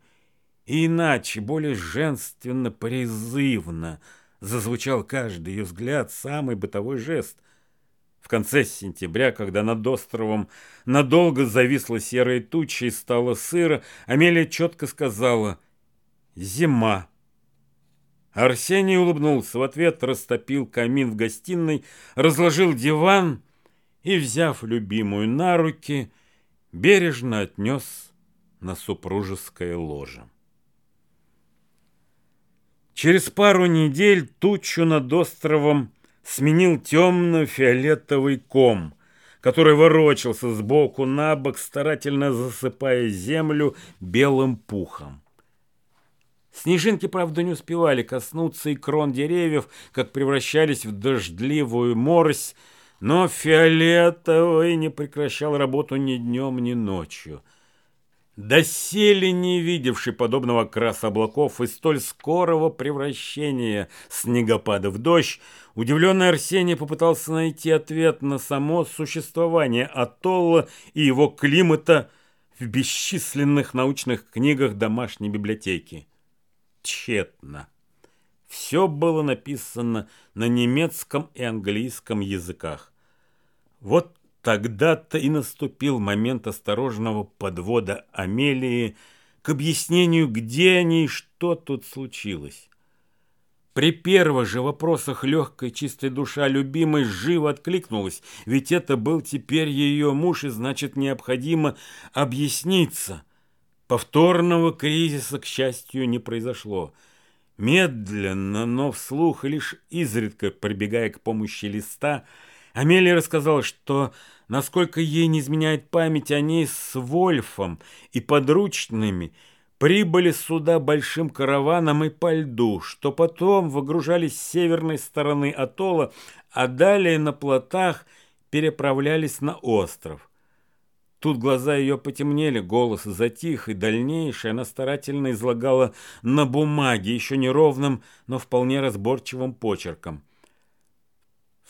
и иначе, более женственно, призывно зазвучал каждый ее взгляд, самый бытовой жест. В конце сентября, когда над островом надолго зависла серая туча и стало сыро, Амелия четко сказала «Зима». Арсений улыбнулся в ответ, растопил камин в гостиной, разложил диван и, взяв любимую на руки, бережно отнес на супружеское ложе. Через пару недель тучу над островом сменил темно-фиолетовый ком, который ворочался сбоку на бок, старательно засыпая землю белым пухом. Снежинки, правда, не успевали коснуться и крон деревьев, как превращались в дождливую морось, но Фиолетовый не прекращал работу ни днем, ни ночью. Доселе не видевший подобного краса облаков и столь скорого превращения снегопада в дождь, удивленный Арсений попытался найти ответ на само существование атолла и его климата в бесчисленных научных книгах домашней библиотеки. Тщетно. Все было написано на немецком и английском языках. Вот тогда-то и наступил момент осторожного подвода Амелии к объяснению, где они и что тут случилось. При первых же вопросах легкая чистая душа любимой живо откликнулась, ведь это был теперь ее муж, и значит необходимо объясниться. Повторного кризиса, к счастью, не произошло – Медленно, но вслух, лишь изредка прибегая к помощи листа, Амелия рассказала, что, насколько ей не изменяет память, они с Вольфом и подручными прибыли сюда большим караваном и по льду, что потом выгружались с северной стороны атолла, а далее на плотах переправлялись на остров. Тут глаза ее потемнели, голос затих, и дальнейшее она старательно излагала на бумаге, еще неровным, но вполне разборчивым почерком.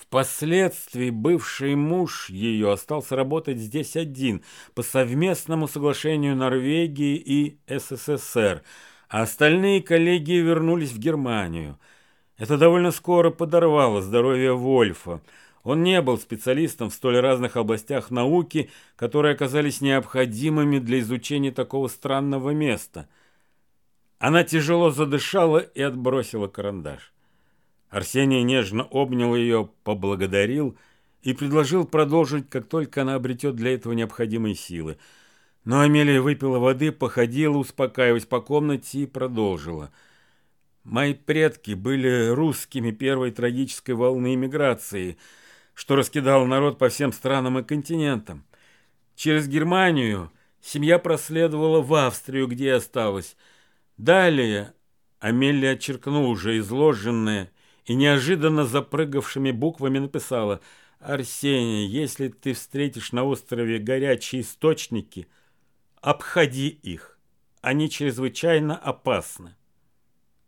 Впоследствии бывший муж ее остался работать здесь один по совместному соглашению Норвегии и СССР, а остальные коллеги вернулись в Германию. Это довольно скоро подорвало здоровье Вольфа. Он не был специалистом в столь разных областях науки, которые оказались необходимыми для изучения такого странного места. Она тяжело задышала и отбросила карандаш. Арсений нежно обнял ее, поблагодарил и предложил продолжить, как только она обретет для этого необходимые силы. Но Амелия выпила воды, походила, успокаиваясь по комнате и продолжила. «Мои предки были русскими первой трагической волны иммиграции – что раскидал народ по всем странам и континентам. Через Германию семья проследовала в Австрию, где осталась. Далее Амелия отчеркнула уже изложенное и неожиданно запрыгавшими буквами написала «Арсений, если ты встретишь на острове горячие источники, обходи их. Они чрезвычайно опасны».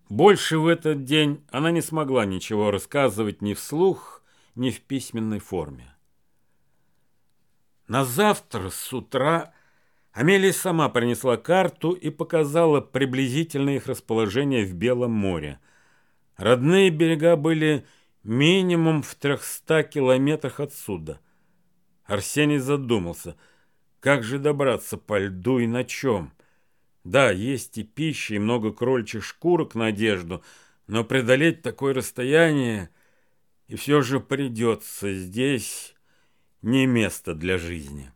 Больше в этот день она не смогла ничего рассказывать ни вслух, ни в письменной форме. На завтра с утра Амелия сама принесла карту и показала приблизительное их расположение в Белом море. Родные берега были минимум в трехста километрах отсюда. Арсений задумался. Как же добраться по льду и на чем? Да, есть и пища, и много крольчих шкурок на одежду, но преодолеть такое расстояние, и все же придется здесь не место для жизни.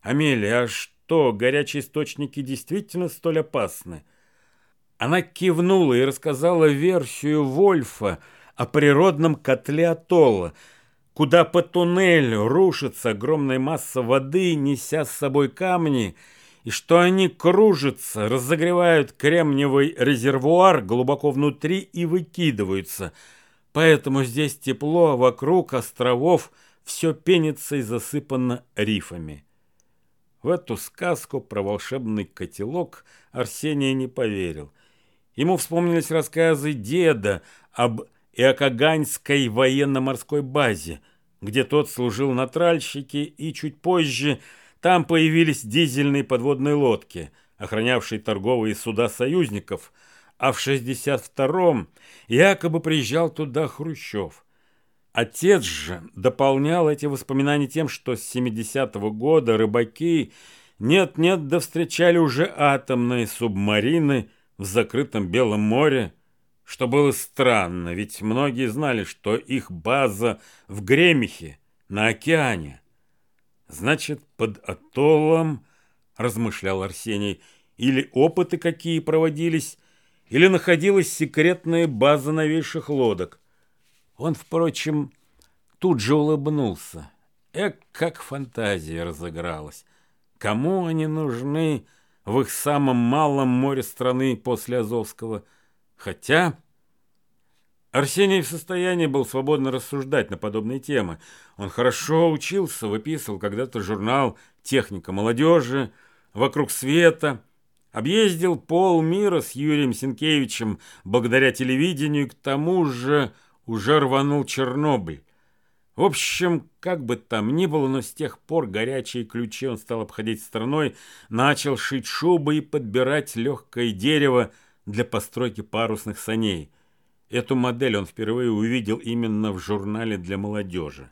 Амелия, а что, горячие источники действительно столь опасны? Она кивнула и рассказала версию Вольфа о природном котле атолла, куда по туннелю рушится огромная масса воды, неся с собой камни, и что они кружатся, разогревают кремниевый резервуар глубоко внутри и выкидываются. Поэтому здесь тепло, вокруг островов все пенится и засыпано рифами. В эту сказку про волшебный котелок Арсений не поверил. Ему вспомнились рассказы деда об Иокаганской военно-морской базе, где тот служил на тральщике, и чуть позже там появились дизельные подводные лодки, охранявшие торговые суда союзников, а в 62-м якобы приезжал туда Хрущев. Отец же дополнял эти воспоминания тем, что с 70-го года рыбаки нет-нет да встречали уже атомные субмарины в закрытом Белом море, что было странно, ведь многие знали, что их база в Гремихе, на океане. Значит, под атоллом, размышлял Арсений, или опыты какие проводились, или находилась секретная база новейших лодок. Он, впрочем, тут же улыбнулся. Эк, как фантазия разыгралась. Кому они нужны в их самом малом море страны после Азовского? Хотя Арсений в состоянии был свободно рассуждать на подобные темы. Он хорошо учился, выписывал когда-то журнал «Техника молодежи», «Вокруг света», объездил полмира с Юрием Сенкевичем благодаря телевидению, к тому же уже рванул Чернобыль. В общем, как бы там ни было, но с тех пор горячие ключи он стал обходить страной, начал шить шубы и подбирать легкое дерево для постройки парусных саней. Эту модель он впервые увидел именно в журнале для молодежи.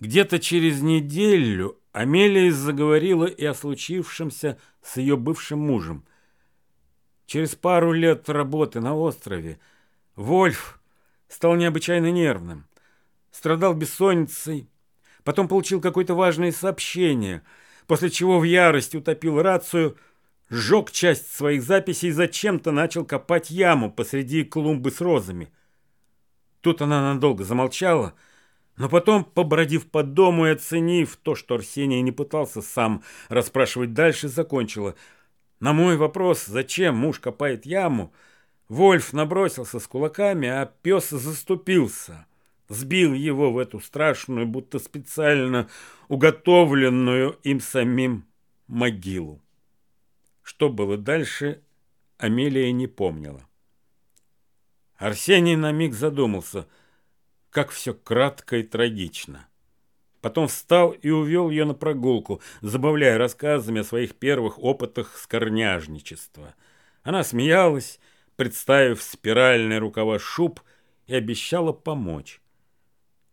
Где-то через неделю Амелия заговорила и о случившемся с ее бывшим мужем. Через пару лет работы на острове Вольф стал необычайно нервным страдал бессонницей, потом получил какое-то важное сообщение, после чего в ярости утопил рацию, сжег часть своих записей и зачем-то начал копать яму посреди клумбы с розами. Тут она надолго замолчала, но потом, побродив по дому и оценив то, что Арсений не пытался сам расспрашивать дальше, закончила. На мой вопрос, зачем муж копает яму, Вольф набросился с кулаками, а пес заступился сбил его в эту страшную, будто специально уготовленную им самим могилу. Что было дальше, Амелия не помнила. Арсений на миг задумался, как все кратко и трагично. Потом встал и увел ее на прогулку, забавляя рассказами о своих первых опытах скорняжничества. Она смеялась, представив спиральные рукава шуб, и обещала помочь.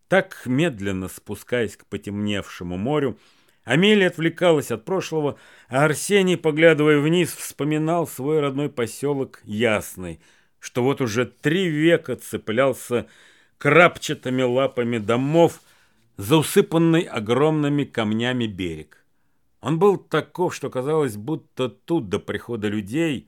Так, медленно спускаясь к потемневшему морю, Амелия отвлекалась от прошлого, а Арсений, поглядывая вниз, вспоминал свой родной поселок Ясный, что вот уже три века цеплялся крапчатыми лапами домов за усыпанный огромными камнями берег. Он был таков, что казалось, будто тут до прихода людей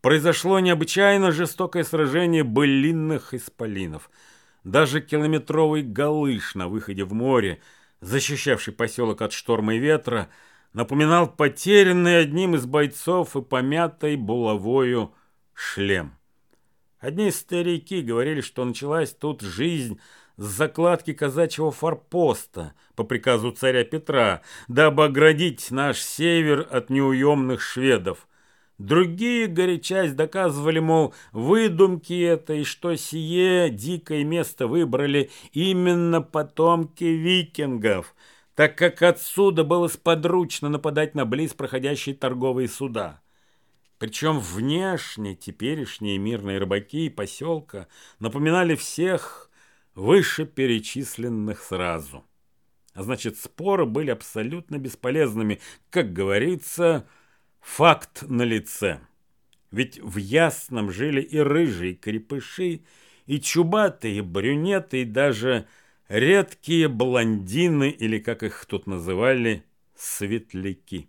произошло необычайно жестокое сражение былинных исполинов – даже километровый галыш на выходе в море, защищавший поселок от шторма и ветра, напоминал потерянный одним из бойцов и помятой булавою шлем. Одни старики говорили, что началась тут жизнь с закладки казачьего форпоста по приказу царя Петра, дабы оградить наш север от неуемных шведов – Другие, горячась, доказывали, мол, выдумки это, и что сие дикое место выбрали именно потомки викингов, так как отсюда было сподручно нападать на близ проходящие торговые суда. Причем внешне теперешние мирные рыбаки и поселка напоминали всех вышеперечисленных сразу. а значит, споры были абсолютно бесполезными. Как говорится, факт на лице. Ведь в Ясном жили и рыжие крепыши, и чубатые брюнеты, и даже редкие блондины, или, как их тут называли, светляки.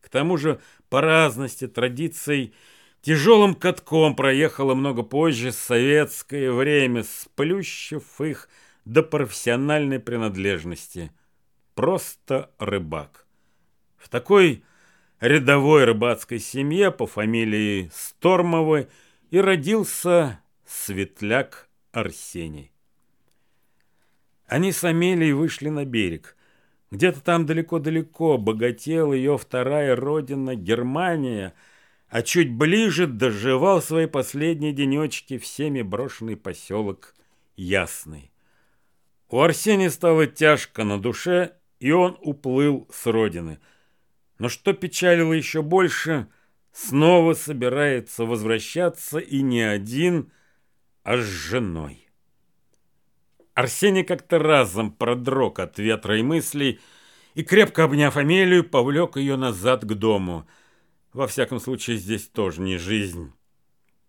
К тому же, по разности традиций, тяжелым катком проехало много позже советское время, сплющив их до профессиональной принадлежности. Просто рыбак. В такой рядовой рыбацкой семье по фамилии Стормовы и родился Светляк Арсений. Они с Амелией вышли на берег. Где-то там далеко-далеко богатела ее вторая родина Германия, а чуть ближе доживал свои последние денечки всеми брошенный поселок Ясный. У Арсения стало тяжко на душе, и он уплыл с родины. Но что печалило еще больше, снова собирается возвращаться и не один, а с женой. Арсений как-то разом продрог от ветра и мыслей и, крепко обняв Амелию, повлек ее назад к дому. Во всяком случае, здесь тоже не жизнь.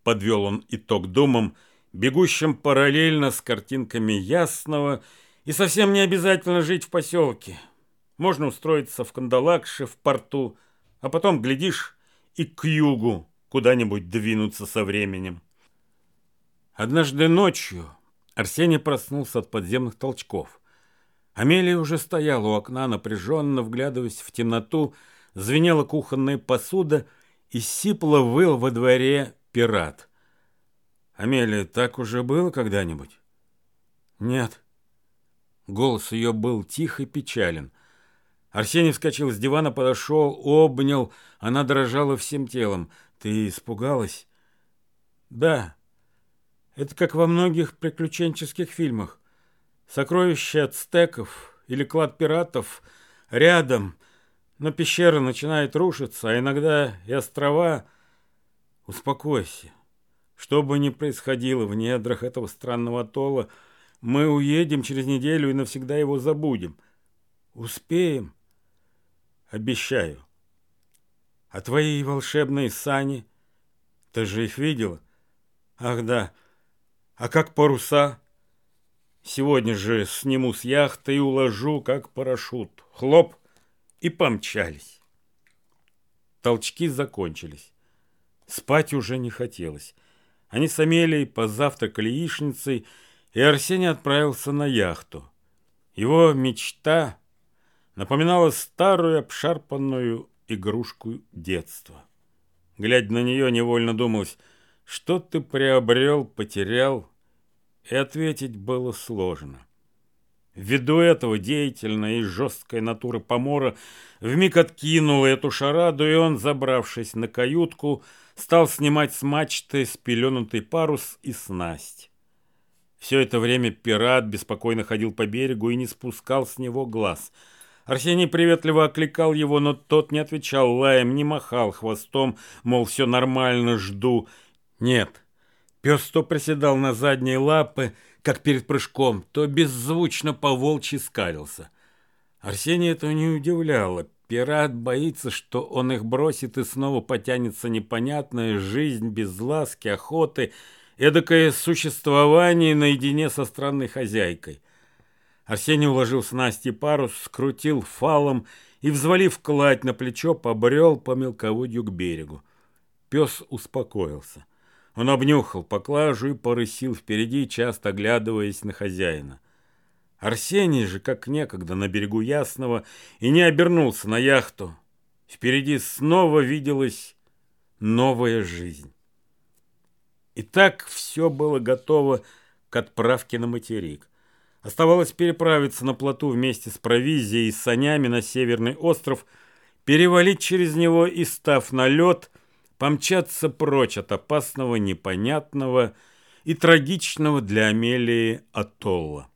Подвел он итог думам, бегущим параллельно с картинками Ясного, и совсем не обязательно жить в поселке. Можно устроиться в Кандалакше, в порту, а потом, глядишь, и к югу куда-нибудь двинуться со временем. Однажды ночью Арсений проснулся от подземных толчков. Амелия уже стояла у окна, напряженно вглядываясь в темноту, звенела кухонная посуда и сипло выл во дворе пират. «Амелия, так уже было когда-нибудь?» «Нет». Голос ее был тих и печален. Арсений вскочил с дивана, подошел, обнял. Она дрожала всем телом. «Ты испугалась?» «Да». Это как во многих приключенческих фильмах. Сокровища ацтеков или клад пиратов рядом, но пещера начинает рушиться, а иногда и острова. Успокойся. Что бы ни происходило в недрах этого странного атолла, мы уедем через неделю и навсегда его забудем. Успеем? Обещаю. А твои волшебные сани? Ты же их видела? Ах да, а как паруса? Сегодня же сниму с яхты и уложу, как парашют. Хлоп, и помчались. Толчки закончились. Спать уже не хотелось. Они с Амелией позавтракали яичницей, и Арсений отправился на яхту. Его мечта напоминала старую обшарпанную игрушку детства. Глядя на нее, невольно думалось, что ты приобрел, потерял, и ответить было сложно. Ввиду этого деятельная и жесткая натура помора вмиг откинула эту шараду, и он, забравшись на каютку, стал снимать с мачты спеленутый парус и снасть. Все это время пират беспокойно ходил по берегу и не спускал с него глаз. Арсений приветливо окликал его, но тот не отвечал лаем, не махал хвостом, мол, все нормально, жду, нет. Пес то приседал на задние лапы, как перед прыжком, то беззвучно по-волчьи скалился. Арсения этого не удивляло. Пират боится, что он их бросит и снова потянется непонятная жизнь без ласки, охоты, эдакое существование наедине со странной хозяйкой. Арсений уложил снасти парус, скрутил фалом и, взвалив кладь на плечо, побрел по мелководью к берегу. Пес успокоился. Он обнюхал поклажу и порысил впереди, часто оглядываясь на хозяина. Арсений же, как некогда, на берегу Ясного, и не обернулся на яхту. Впереди снова виделась новая жизнь. И так все было готово к отправке на материк. Оставалось переправиться на плоту вместе с провизией и санями на Северный остров, перевалить через него и, став на лед, помчаться прочь от опасного, непонятного и трагичного для Амелии атолла.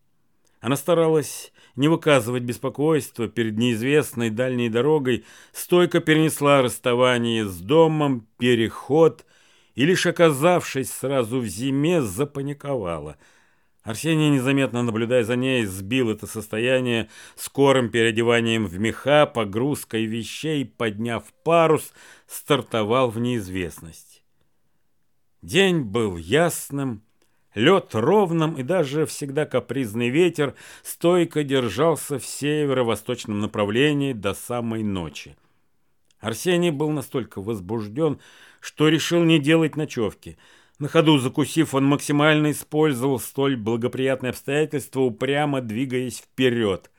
Она старалась не выказывать беспокойства перед неизвестной дальней дорогой, стойко перенесла расставание с домом, переход и, лишь оказавшись сразу в зиме, запаниковала. Арсений, незаметно наблюдая за ней, сбил это состояние скорым переодеванием в меха, погрузкой вещей, подняв парус, стартовал в неизвестность. День был ясным, лед ровным, и даже всегда капризный ветер стойко держался в северо-восточном направлении до самой ночи. Арсений был настолько возбужден, что решил не делать ночевки – на ходу закусив, он максимально использовал столь благоприятные обстоятельства, упрямо двигаясь вперед.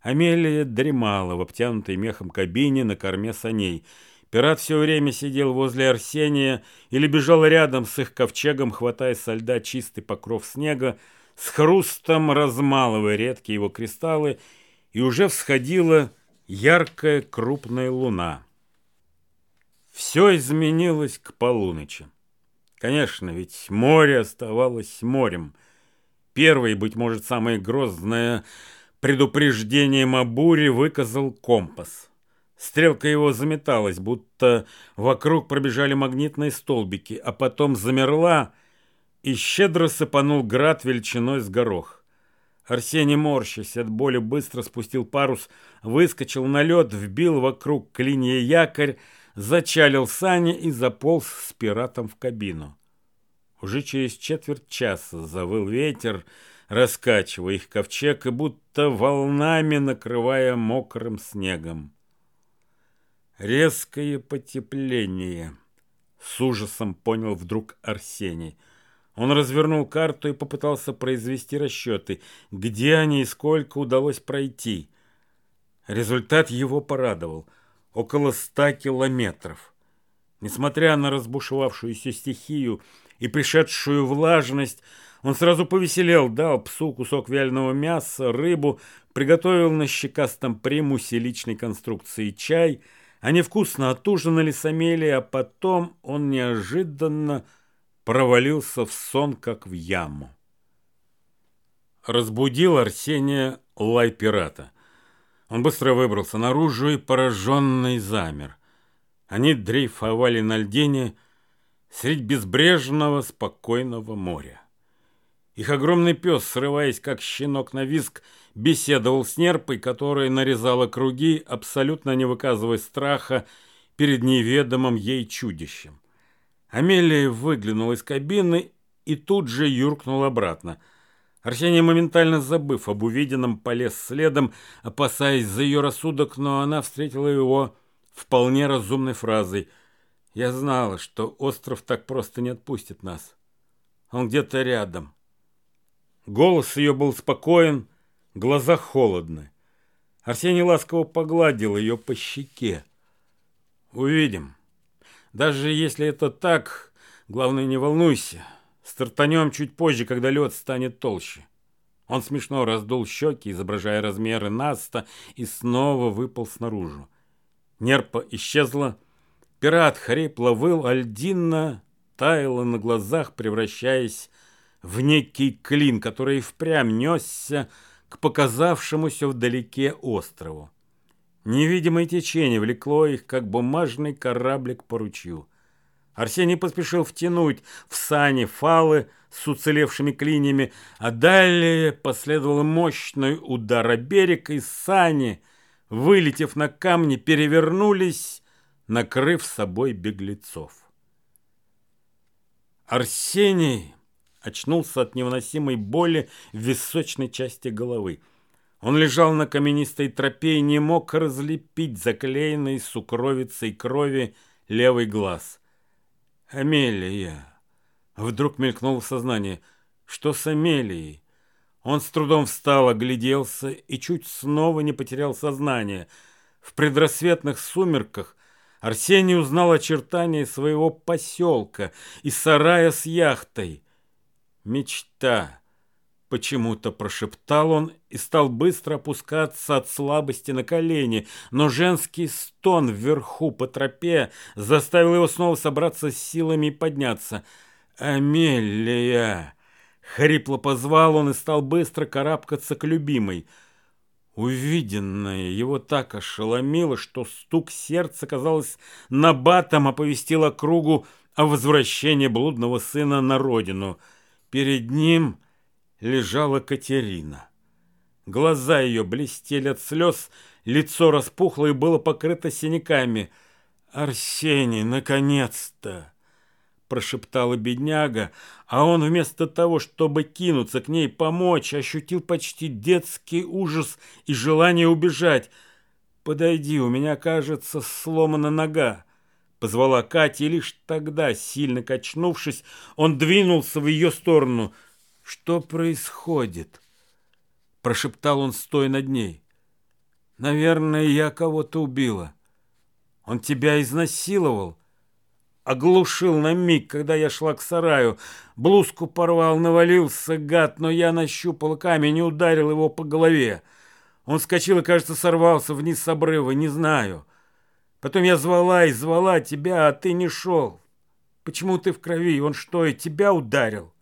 Амелия дремала в обтянутой мехом кабине на корме саней. Пират все время сидел возле Арсения или бежал рядом с их ковчегом, хватая со льда чистый покров снега, с хрустом размалывая редкие его кристаллы, и уже всходила яркая крупная луна. Все изменилось к полуночи. Конечно, ведь море оставалось морем. Первый, быть может, самое грозное предупреждением о буре выказал компас. Стрелка его заметалась, будто вокруг пробежали магнитные столбики, а потом замерла и щедро сыпанул град величиной с горох. Арсений, морщась от боли, быстро спустил парус, выскочил на лед, вбил вокруг клинья якорь, зачалил сани и заполз с пиратом в кабину. Уже через четверть часа завыл ветер, раскачивая их ковчег и будто волнами накрывая мокрым снегом. Резкое потепление. С ужасом понял вдруг Арсений. Он развернул карту и попытался произвести расчеты, где они и сколько удалось пройти. Результат его порадовал – около ста километров. Несмотря на разбушевавшуюся стихию и пришедшую влажность, он сразу повеселел, дал псу кусок вяленого мяса, рыбу, приготовил на щекастом примусе личной конструкции чай. Они вкусно отужинали с Амелией, а потом он неожиданно провалился в сон, как в яму. Разбудил Арсения лай пирата. Он быстро выбрался наружу и пораженный замер. Они дрейфовали на льдине средь безбрежного спокойного моря. Их огромный пес, срываясь как щенок на виск, беседовал с нерпой, которая нарезала круги, абсолютно не выказывая страха перед неведомым ей чудищем. Амелия выглянула из кабины и тут же юркнула обратно – Арсений, моментально забыв об увиденном, полез следом, опасаясь за ее рассудок, но она встретила его вполне разумной фразой. «Я знала, что остров так просто не отпустит нас. Он где-то рядом». Голос ее был спокоен, глаза холодны. Арсений ласково погладил ее по щеке. «Увидим. Даже если это так, главное, не волнуйся». Стартанем чуть позже, когда лед станет толще. Он смешно раздул щеки, изображая размеры Наста, и снова выпал снаружи. Нерпа исчезла. Пират хрипло выл, Альдинна таяла на глазах, превращаясь в некий клин, который впрямь несся к показавшемуся вдалеке острову. Невидимое течение влекло их, как бумажный кораблик по ручью. Арсений поспешил втянуть в сани фалы с уцелевшими клиньями, а далее последовал мощный удар о берег, и сани, вылетев на камни, перевернулись, накрыв собой беглецов. Арсений очнулся от невыносимой боли в височной части головы. Он лежал на каменистой тропе и не мог разлепить заклеенный сукровицей крови левый глаз – Амелия. Вдруг мелькнуло в сознании. Что с Амелией? Он с трудом встал, огляделся и чуть снова не потерял сознание. В предрассветных сумерках Арсений узнал очертания своего поселка и сарая с яхтой. Мечта. Почему-то прошептал он и стал быстро опускаться от слабости на колени, но женский стон вверху по тропе заставил его снова собраться с силами и подняться. «Амелия!» Хрипло позвал он и стал быстро карабкаться к любимой. Увиденное его так ошеломило, что стук сердца, казалось, набатом оповестил округу о возвращении блудного сына на родину. Перед ним лежала Катерина. Глаза ее блестели от слез, лицо распухло и было покрыто синяками. «Арсений, наконец-то!» прошептала бедняга, а он вместо того, чтобы кинуться к ней помочь, ощутил почти детский ужас и желание убежать. «Подойди, у меня, кажется, сломана нога», — позвала Катя, и лишь тогда, сильно качнувшись, он двинулся в ее сторону. «Что происходит?» — прошептал он, стоя над ней. «Наверное, я кого-то убила. Он тебя изнасиловал» оглушил на миг, когда я шла к сараю. Блузку порвал, навалился гад, но я нащупал камень и ударил его по голове. Он вскочил и, кажется, сорвался вниз с обрыва, не знаю. Потом я звала и звала тебя, а ты не шел. Почему ты в крови? Он что, и тебя ударил?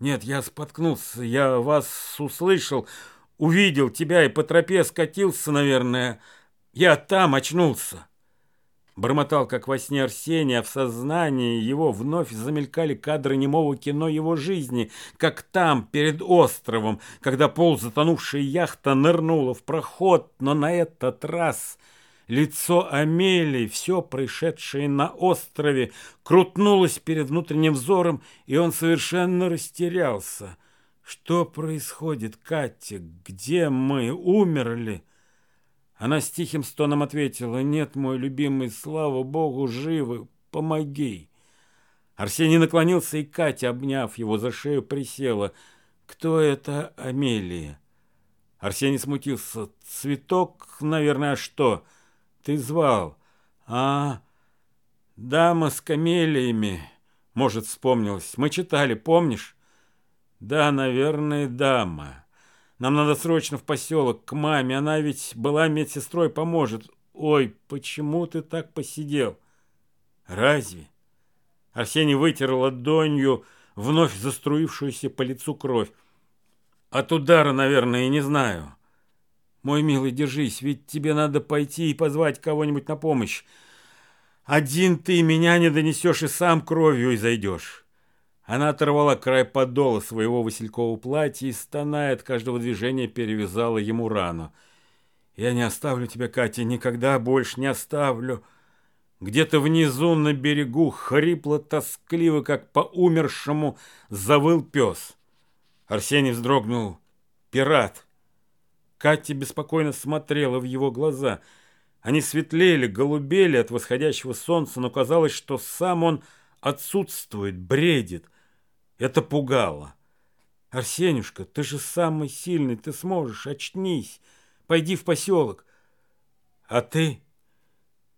Нет, я споткнулся, я вас услышал, увидел тебя и по тропе скатился, наверное. Я там очнулся. Бормотал, как во сне Арсения, а в сознании его вновь замелькали кадры немого кино его жизни, как там, перед островом, когда полузатонувшая яхта нырнула в проход, но на этот раз лицо Амелии, все происшедшее на острове, крутнулось перед внутренним взором, и он совершенно растерялся. Что происходит, Катя? Где мы? Умерли? Она с тихим стоном ответила, «Нет, мой любимый, слава Богу, живы, помоги». Арсений наклонился, и Катя, обняв его за шею, присела. «Кто это Амелия?» Арсений смутился. «Цветок, наверное, а что? Ты звал?» «А, дама с камелиями, может, вспомнилась. Мы читали, помнишь?» «Да, наверное, дама». Нам надо срочно в поселок, к маме. Она ведь была медсестрой, поможет. Ой, почему ты так посидел? Разве? Арсений вытер ладонью вновь заструившуюся по лицу кровь. От удара, наверное, и не знаю. Мой милый, держись, ведь тебе надо пойти и позвать кого-нибудь на помощь. Один ты меня не донесешь и сам кровью и зайдешь. Она оторвала край подола своего василькового платья и, стоная от каждого движения, перевязала ему рану. «Я не оставлю тебя, Катя, никогда больше не оставлю!» Где-то внизу на берегу хрипло-тоскливо, как по умершему, завыл пес. Арсений вздрогнул. «Пират!» Катя беспокойно смотрела в его глаза. Они светлели, голубели от восходящего солнца, но казалось, что сам он отсутствует, бредит. Это пугало. «Арсенюшка, ты же самый сильный, ты сможешь, очнись, пойди в поселок». «А ты?»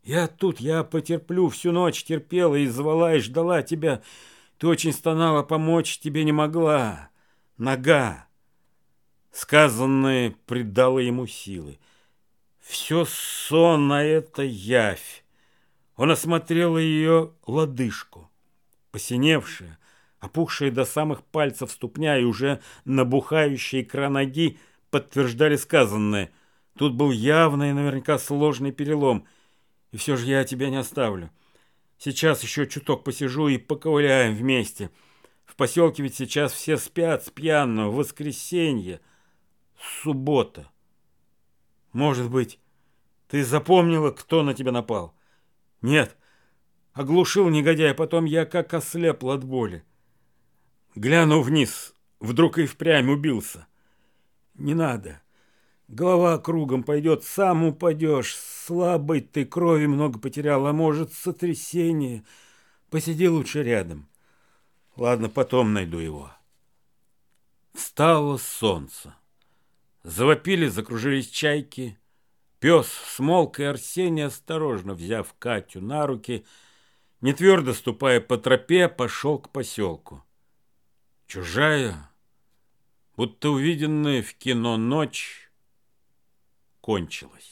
«Я тут, я потерплю, всю ночь терпела и звала, и ждала тебя. Ты очень стонала, помочь тебе не могла. Нога». Сказанное придало ему силы. Все сон, а это явь. Он осмотрел ее лодыжку, посиневшая, опухшие до самых пальцев ступня и уже набухающие икра ноги подтверждали сказанное. Тут был явный наверняка сложный перелом. И все же я тебя не оставлю. Сейчас еще чуток посижу и поковыляем вместе. В поселке ведь сейчас все спят с пьяного. Воскресенье. Суббота. Может быть, ты запомнила, кто на тебя напал? Нет. Оглушил негодяй, потом я как ослеп от боли. Глянув вниз, вдруг и впрямь убился. Не надо. Голова кругом пойдет, сам упадешь. Слабый ты, крови много потерял, а может, сотрясение. Посиди лучше рядом. Ладно, потом найду его. Встало солнце. Завопили, закружились чайки. Пес смолк, и Арсений, осторожно взяв Катю на руки, не твердо ступая по тропе, пошел к поселку. Чужая, будто увиденная в кино ночь, кончилась.